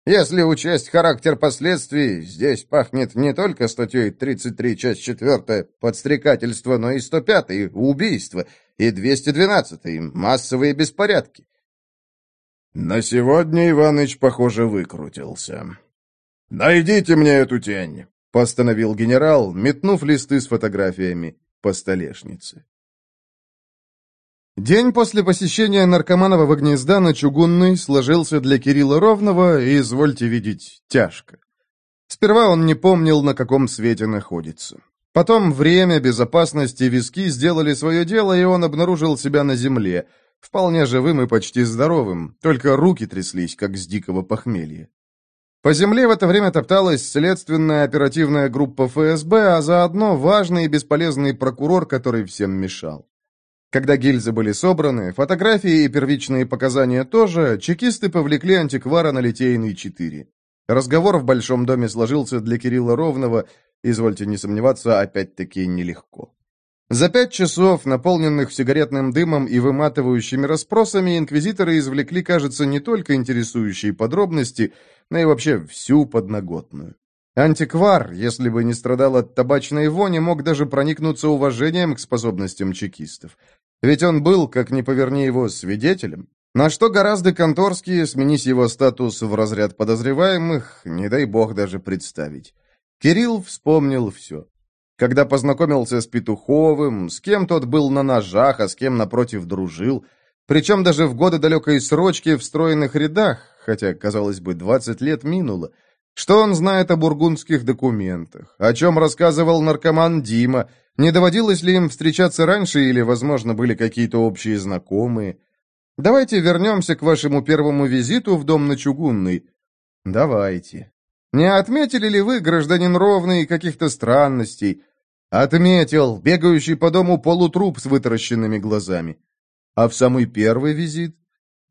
Если учесть характер последствий, здесь пахнет не только статьей 33, часть 4, подстрекательство, но и 105, убийство, и 212, массовые беспорядки. На сегодня Иваныч, похоже, выкрутился. «Найдите мне эту тень!» — постановил генерал, метнув листы с фотографиями по столешнице. День после посещения наркоманового гнезда на Чугунной сложился для Кирилла Ровного и, извольте видеть, тяжко. Сперва он не помнил, на каком свете находится. Потом время, безопасности, виски сделали свое дело, и он обнаружил себя на земле, вполне живым и почти здоровым, только руки тряслись, как с дикого похмелья. По земле в это время топталась следственная оперативная группа ФСБ, а заодно важный и бесполезный прокурор, который всем мешал. Когда гильзы были собраны, фотографии и первичные показания тоже, чекисты повлекли антиквара на Литейный 4. Разговор в Большом доме сложился для Кирилла Ровного, извольте не сомневаться, опять-таки нелегко. За пять часов, наполненных сигаретным дымом и выматывающими расспросами, инквизиторы извлекли, кажется, не только интересующие подробности, но и вообще всю подноготную. Антиквар, если бы не страдал от табачной вони, мог даже проникнуться уважением к способностям чекистов. Ведь он был, как ни поверни его, свидетелем. На что гораздо конторские, сменись его статус в разряд подозреваемых, не дай бог даже представить. Кирилл вспомнил все. Когда познакомился с Петуховым, с кем тот был на ножах, а с кем напротив дружил, причем даже в годы далекой срочки в стройных рядах, хотя, казалось бы, 20 лет минуло. Что он знает о бургундских документах? О чем рассказывал наркоман Дима? Не доводилось ли им встречаться раньше или, возможно, были какие-то общие знакомые? Давайте вернемся к вашему первому визиту в дом на Чугунной. Давайте. Не отметили ли вы, гражданин Ровный, каких-то странностей? Отметил, бегающий по дому полутруп с вытаращенными глазами. А в самый первый визит?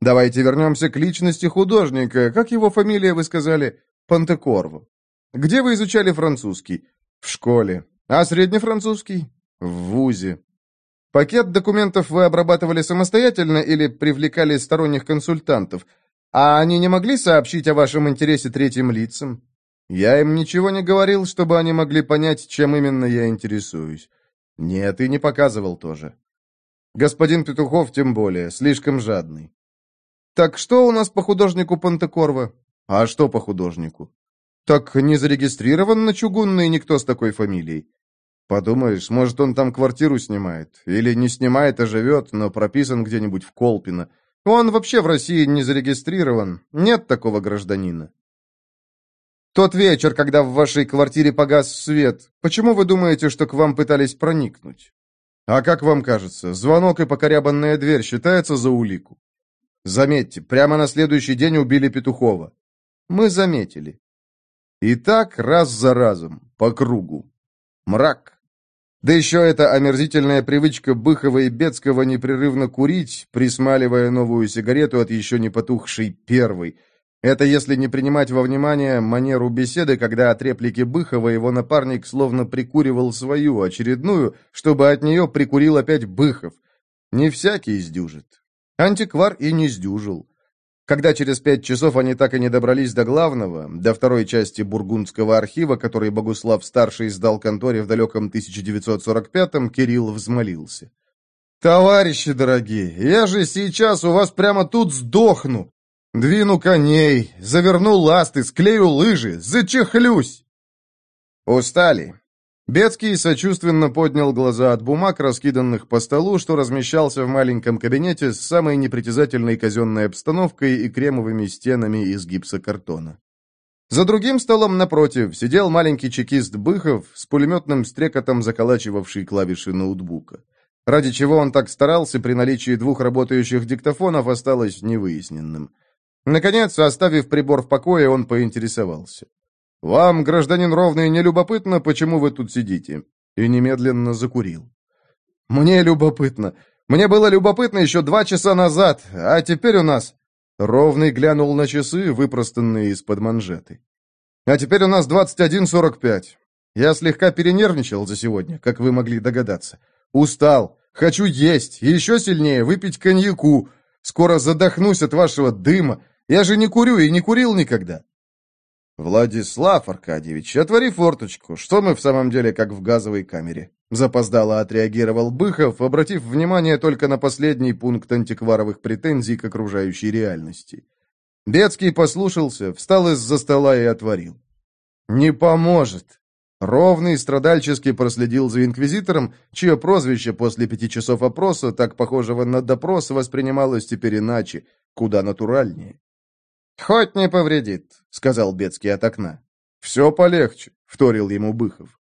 Давайте вернемся к личности художника. Как его фамилия, вы сказали? Пантекорву. Где вы изучали французский? В школе. А среднефранцузский? В ВУЗе. Пакет документов вы обрабатывали самостоятельно или привлекали сторонних консультантов? А они не могли сообщить о вашем интересе третьим лицам? Я им ничего не говорил, чтобы они могли понять, чем именно я интересуюсь. Нет, и не показывал тоже. Господин Петухов тем более, слишком жадный. Так что у нас по художнику Пантекорва? А что по художнику? Так не зарегистрирован на чугунной никто с такой фамилией. Подумаешь, может, он там квартиру снимает. Или не снимает, а живет, но прописан где-нибудь в Колпино. Он вообще в России не зарегистрирован. Нет такого гражданина. Тот вечер, когда в вашей квартире погас свет, почему вы думаете, что к вам пытались проникнуть? А как вам кажется, звонок и покорябанная дверь считается за улику? Заметьте, прямо на следующий день убили Петухова. Мы заметили. И так раз за разом, по кругу. Мрак. Да еще эта омерзительная привычка Быхова и Бецкого непрерывно курить, присмаливая новую сигарету от еще не потухшей первой. Это если не принимать во внимание манеру беседы, когда от реплики Быхова его напарник словно прикуривал свою очередную, чтобы от нее прикурил опять Быхов. Не всякий издюжит. Антиквар и не сдюжил. Когда через пять часов они так и не добрались до главного, до второй части Бургундского архива, который Богуслав-старший сдал конторе в далеком 1945-м, Кирилл взмолился. «Товарищи дорогие, я же сейчас у вас прямо тут сдохну! Двину коней, заверну ласты, склею лыжи, зачехлюсь!» «Устали?» Бецкий сочувственно поднял глаза от бумаг, раскиданных по столу, что размещался в маленьком кабинете с самой непритязательной казенной обстановкой и кремовыми стенами из гипсокартона. За другим столом напротив сидел маленький чекист Быхов с пулеметным стрекотом, заколачивавший клавиши ноутбука. Ради чего он так старался при наличии двух работающих диктофонов осталось невыясненным. Наконец, оставив прибор в покое, он поинтересовался. «Вам, гражданин Ровный, не любопытно, почему вы тут сидите?» И немедленно закурил. «Мне любопытно. Мне было любопытно еще два часа назад, а теперь у нас...» Ровный глянул на часы, выпростанные из-под манжеты. «А теперь у нас 21.45. Я слегка перенервничал за сегодня, как вы могли догадаться. Устал. Хочу есть, еще сильнее выпить коньяку. Скоро задохнусь от вашего дыма. Я же не курю и не курил никогда. «Владислав Аркадьевич, отвори форточку. Что мы в самом деле как в газовой камере?» Запоздало отреагировал Быхов, обратив внимание только на последний пункт антикваровых претензий к окружающей реальности. Бецкий послушался, встал из-за стола и отворил. «Не поможет». Ровный страдальчески проследил за инквизитором, чье прозвище после пяти часов опроса, так похожего на допрос, воспринималось теперь иначе, куда натуральнее. «Хоть не повредит», — сказал Бецкий от окна. «Все полегче», — вторил ему Быхов.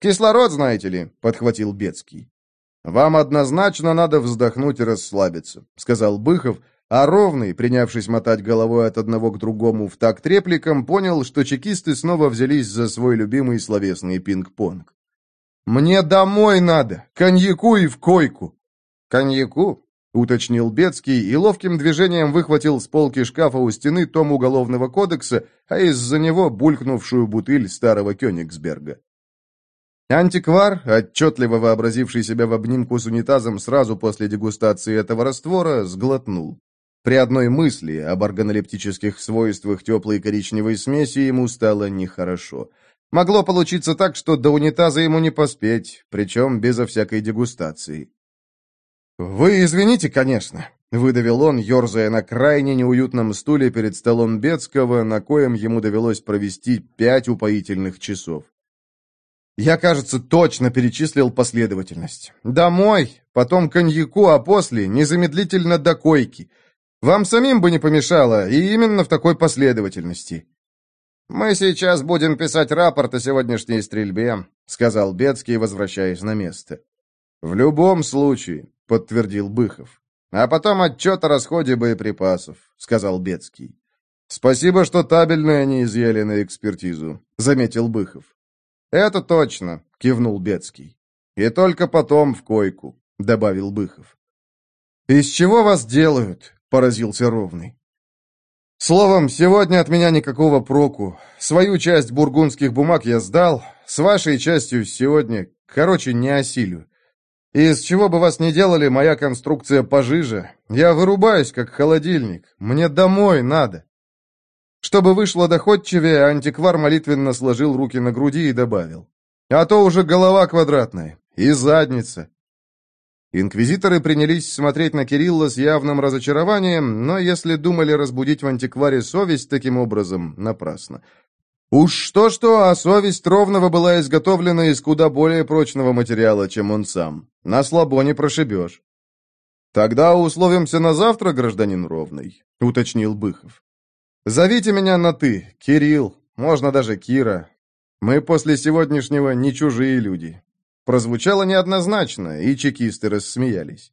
«Кислород, знаете ли», — подхватил Бецкий. «Вам однозначно надо вздохнуть и расслабиться», — сказал Быхов, а Ровный, принявшись мотать головой от одного к другому в такт репликам, понял, что чекисты снова взялись за свой любимый словесный пинг-понг. «Мне домой надо! Коньяку и в койку!» «Коньяку?» — уточнил Бецкий и ловким движением выхватил с полки шкафа у стены том Уголовного кодекса, а из-за него булькнувшую бутыль старого Кёнигсберга. Антиквар, отчетливо вообразивший себя в обнимку с унитазом сразу после дегустации этого раствора, сглотнул. При одной мысли об органолептических свойствах теплой коричневой смеси ему стало нехорошо. Могло получиться так, что до унитаза ему не поспеть, причем безо всякой дегустации. «Вы извините, конечно», — выдавил он, ерзая на крайне неуютном стуле перед столом Бецкого, на коем ему довелось провести пять упоительных часов. Я, кажется, точно перечислил последовательность. Домой, потом коньяку, а после незамедлительно до койки. Вам самим бы не помешало, и именно в такой последовательности». «Мы сейчас будем писать рапорт о сегодняшней стрельбе», — сказал Бецкий, возвращаясь на место. «В любом случае», — подтвердил Быхов. «А потом отчет о расходе боеприпасов», — сказал Бецкий. «Спасибо, что табельное не изъяли на экспертизу», — заметил Быхов. «Это точно», — кивнул Бецкий. «И только потом в койку», — добавил Быхов. «Из чего вас делают?» — поразился Ровный. «Словом, сегодня от меня никакого проку. Свою часть бургундских бумаг я сдал, с вашей частью сегодня, короче, не осилю. Из чего бы вас ни делали, моя конструкция пожиже. Я вырубаюсь, как холодильник. Мне домой надо». Чтобы вышло доходчивее, антиквар молитвенно сложил руки на груди и добавил. «А то уже голова квадратная. И задница. Инквизиторы принялись смотреть на Кирилла с явным разочарованием, но если думали разбудить в антикваре совесть таким образом, напрасно. Уж что-что, а совесть Ровного была изготовлена из куда более прочного материала, чем он сам. На слабо не прошибешь. «Тогда условимся на завтра, гражданин Ровный», — уточнил Быхов. «Зовите меня на «ты», Кирилл, можно даже Кира. Мы после сегодняшнего не чужие люди, Прозвучало неоднозначно, и чекисты рассмеялись.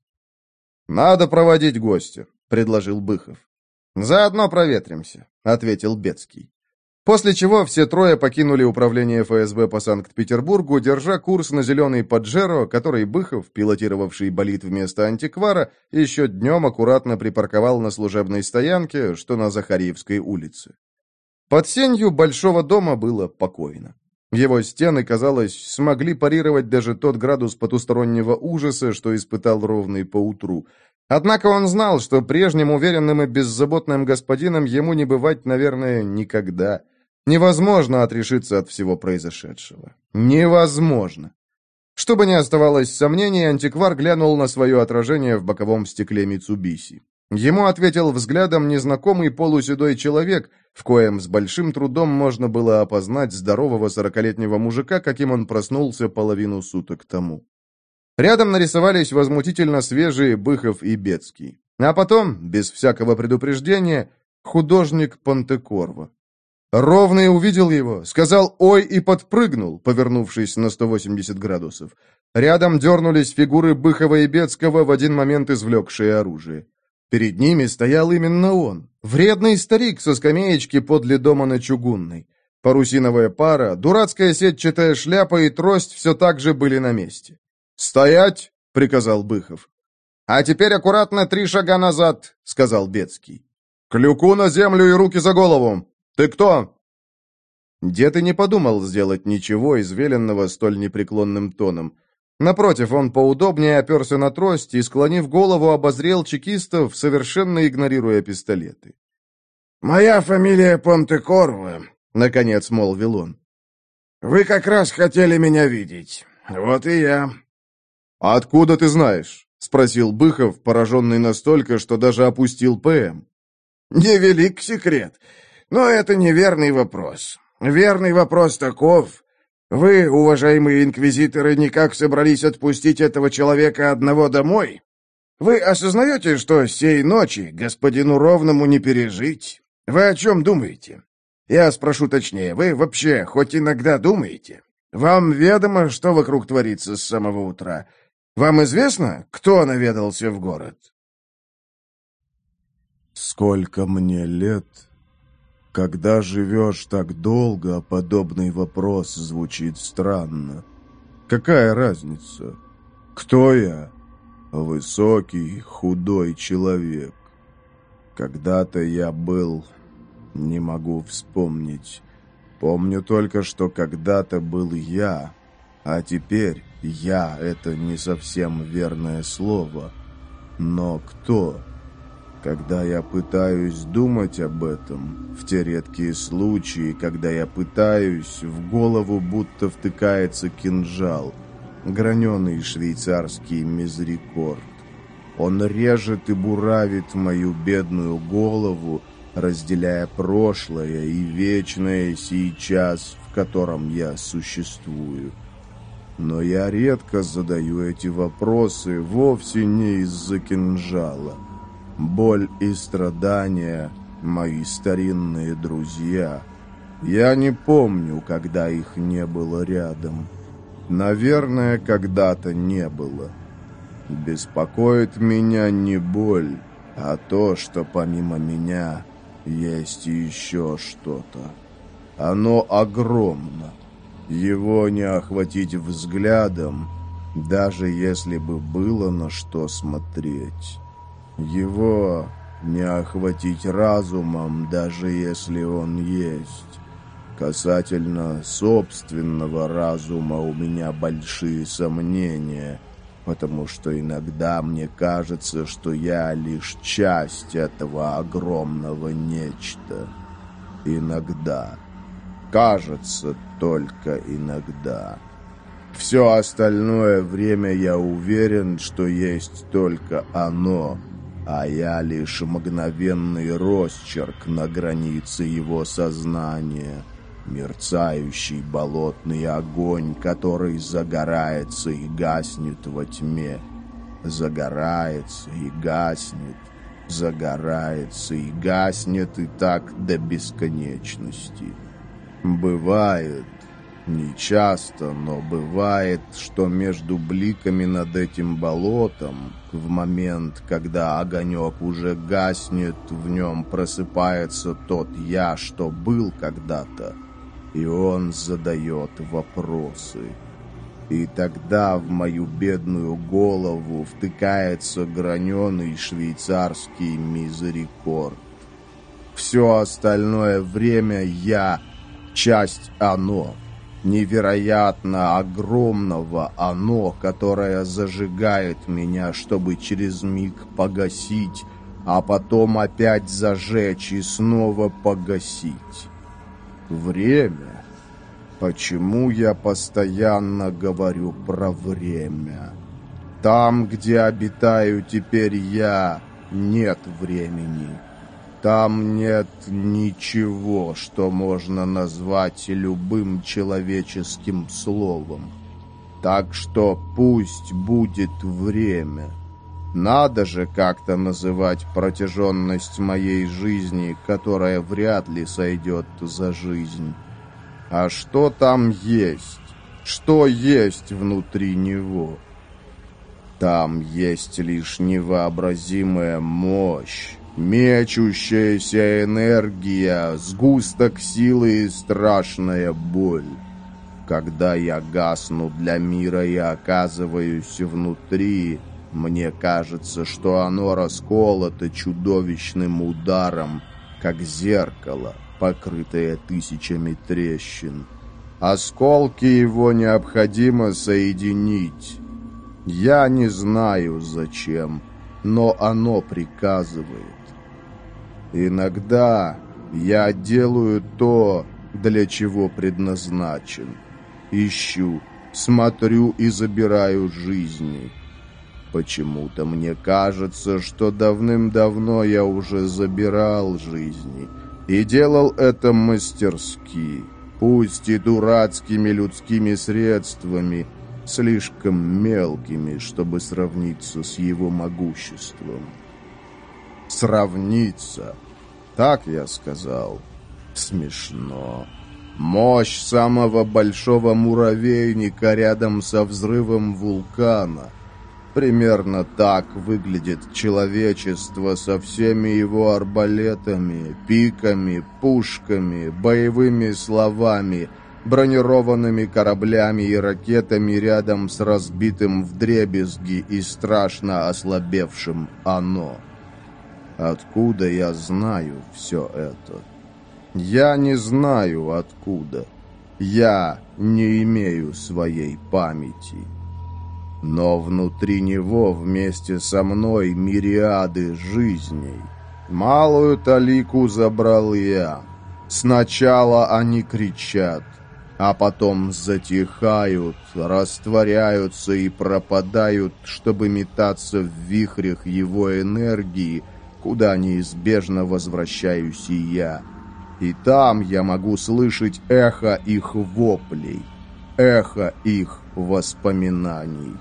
«Надо проводить гостя», — предложил Быхов. «Заодно проветримся», — ответил Бецкий. После чего все трое покинули управление ФСБ по Санкт-Петербургу, держа курс на зеленый Паджеро, который Быхов, пилотировавший болид вместо антиквара, еще днем аккуратно припарковал на служебной стоянке, что на Захарьевской улице. Под сенью большого дома было покойно. Его стены, казалось, смогли парировать даже тот градус потустороннего ужаса, что испытал ровный поутру. Однако он знал, что прежним уверенным и беззаботным господином ему не бывать, наверное, никогда. Невозможно отрешиться от всего произошедшего. Невозможно. Чтобы не оставалось сомнений, антиквар глянул на свое отражение в боковом стекле Митсубиси. Ему ответил взглядом незнакомый полуседой человек, в коем с большим трудом можно было опознать здорового сорокалетнего мужика, каким он проснулся половину суток тому. Рядом нарисовались возмутительно свежие Быхов и Бецкий. А потом, без всякого предупреждения, художник Пантекорва. Ровный увидел его, сказал «Ой!» и подпрыгнул, повернувшись на 180 градусов. Рядом дернулись фигуры Быхова и Бецкого, в один момент извлекшие оружие. Перед ними стоял именно он, вредный старик со скамеечки подле дома на Чугунной. Парусиновая пара, дурацкая сетчатая шляпа и трость все так же были на месте. «Стоять!» — приказал Быхов. «А теперь аккуратно три шага назад», — сказал Бецкий. «Клюку на землю и руки за голову! Ты кто?» Дед и не подумал сделать ничего извеленного столь непреклонным тоном. Напротив, он поудобнее оперся на трость и, склонив голову, обозрел чекистов, совершенно игнорируя пистолеты. «Моя фамилия Понтекорво», — наконец молвил он. «Вы как раз хотели меня видеть. Вот и я». «Откуда ты знаешь?» — спросил Быхов, пораженный настолько, что даже опустил ПМ. «Невелик секрет. Но это неверный вопрос. Верный вопрос таков, Вы, уважаемые инквизиторы, никак собрались отпустить этого человека одного домой? Вы осознаете, что сей ночи господину Ровному не пережить? Вы о чем думаете? Я спрошу точнее, вы вообще хоть иногда думаете? Вам ведомо, что вокруг творится с самого утра? Вам известно, кто наведался в город? Сколько мне лет? Когда живешь так долго, подобный вопрос звучит странно. Какая разница? Кто я? Высокий, худой человек. Когда-то я был... Не могу вспомнить. Помню только, что когда-то был я, а теперь «я» — это не совсем верное слово. Но кто? Когда я пытаюсь думать об этом, в те редкие случаи, когда я пытаюсь, в голову будто втыкается кинжал — граненый швейцарский мизерикорд. Он режет и буравит мою бедную голову, разделяя прошлое и вечное сейчас, в котором я существую. Но я редко задаю эти вопросы вовсе не из-за кинжала. Боль и страдания — мои старинные друзья. Я не помню, когда их не было рядом. Наверное, когда-то не было. Беспокоит меня не боль, а то, что помимо меня есть еще что-то. Оно огромно. Его не охватить взглядом, даже если бы было на что смотреть. Его не охватить разумом, даже если он есть. Касательно собственного разума у меня большие сомнения, потому что иногда мне кажется, что я лишь часть этого огромного нечто. Иногда. Кажется, только иногда. Все остальное время я уверен, что есть только оно, а я лишь мгновенный росчерк на границе его сознания — мерцающий болотный огонь, который загорается и гаснет во тьме, загорается и гаснет, загорается и гаснет, и так до бесконечности. Бывает, не часто, но бывает, что между бликами над этим болотом, в момент, когда огонек уже гаснет, в нем просыпается тот «я», что был когда-то, и он задает вопросы. И тогда в мою бедную голову втыкается граненый швейцарский мизерикорд. Все остальное время я — часть оно, невероятно огромного оно, которое зажигает меня, чтобы через миг погасить, а потом опять зажечь и снова погасить. Время. Почему я постоянно говорю про время? Там, где обитаю теперь я, нет времени. Там нет ничего, что можно назвать любым человеческим словом. Так что пусть будет время. Надо же как-то называть протяженность моей жизни, которая вряд ли сойдет за жизнь. А что там есть? Что есть внутри него? Там есть лишь невообразимая мощь, мечущаяся энергия, сгусток силы и страшная боль. Когда я гасну для мира и оказываюсь внутри, мне кажется, что оно расколото чудовищным ударом, как зеркало, покрытое тысячами трещин. Осколки его необходимо соединить. Я не знаю зачем, но оно приказывает. Иногда я делаю то, для чего предназначен. Ищу, смотрю и забираю жизни. Почему-то мне кажется, что давным-давно я уже забирал жизни и делал это мастерски. пусть и дурацкими людскими средствами, слишком мелкими, чтобы сравниться с его могуществом. Сравниться. Так я сказал. Смешно. Мощь самого большого муравейника рядом со взрывом вулкана. Примерно так выглядит человечество со всеми его арбалетами, пиками, пушками, боевыми словами, бронированными кораблями и ракетами рядом с разбитым вдребезги и страшно ослабевшим «оно». Откуда я знаю все это? Я не знаю откуда. Я не имею своей памяти. Но внутри него вместе со мной мириады жизней. Малую талику забрал я. Сначала они кричат, а потом затихают, растворяются и пропадают, чтобы метаться в вихрях его энергии, куда неизбежно возвращаюсь и я. И там я могу слышать эхо их воплей, эхо их воспоминаний.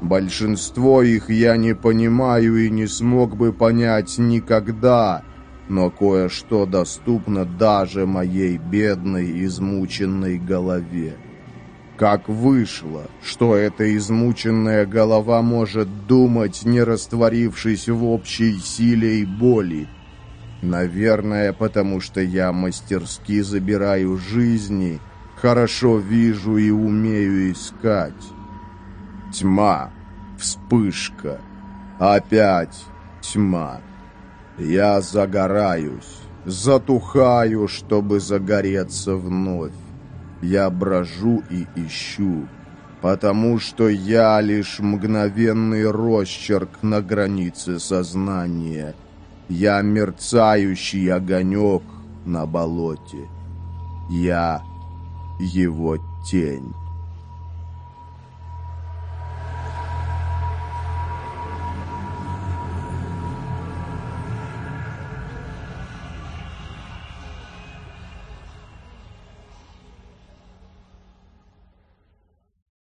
Большинство их я не понимаю и не смог бы понять никогда, но кое-что доступно даже моей бедной, измученной голове. Как вышло, что эта измученная голова может думать, не растворившись в общей силе и боли? Наверное, потому что я мастерски забираю жизни, хорошо вижу и умею искать. Тьма, вспышка, опять тьма. Я загораюсь, затухаю, чтобы загореться вновь. Я брожу и ищу, потому что я лишь мгновенный росчерк на границе сознания. Я мерцающий огонек на болоте. Я его тень».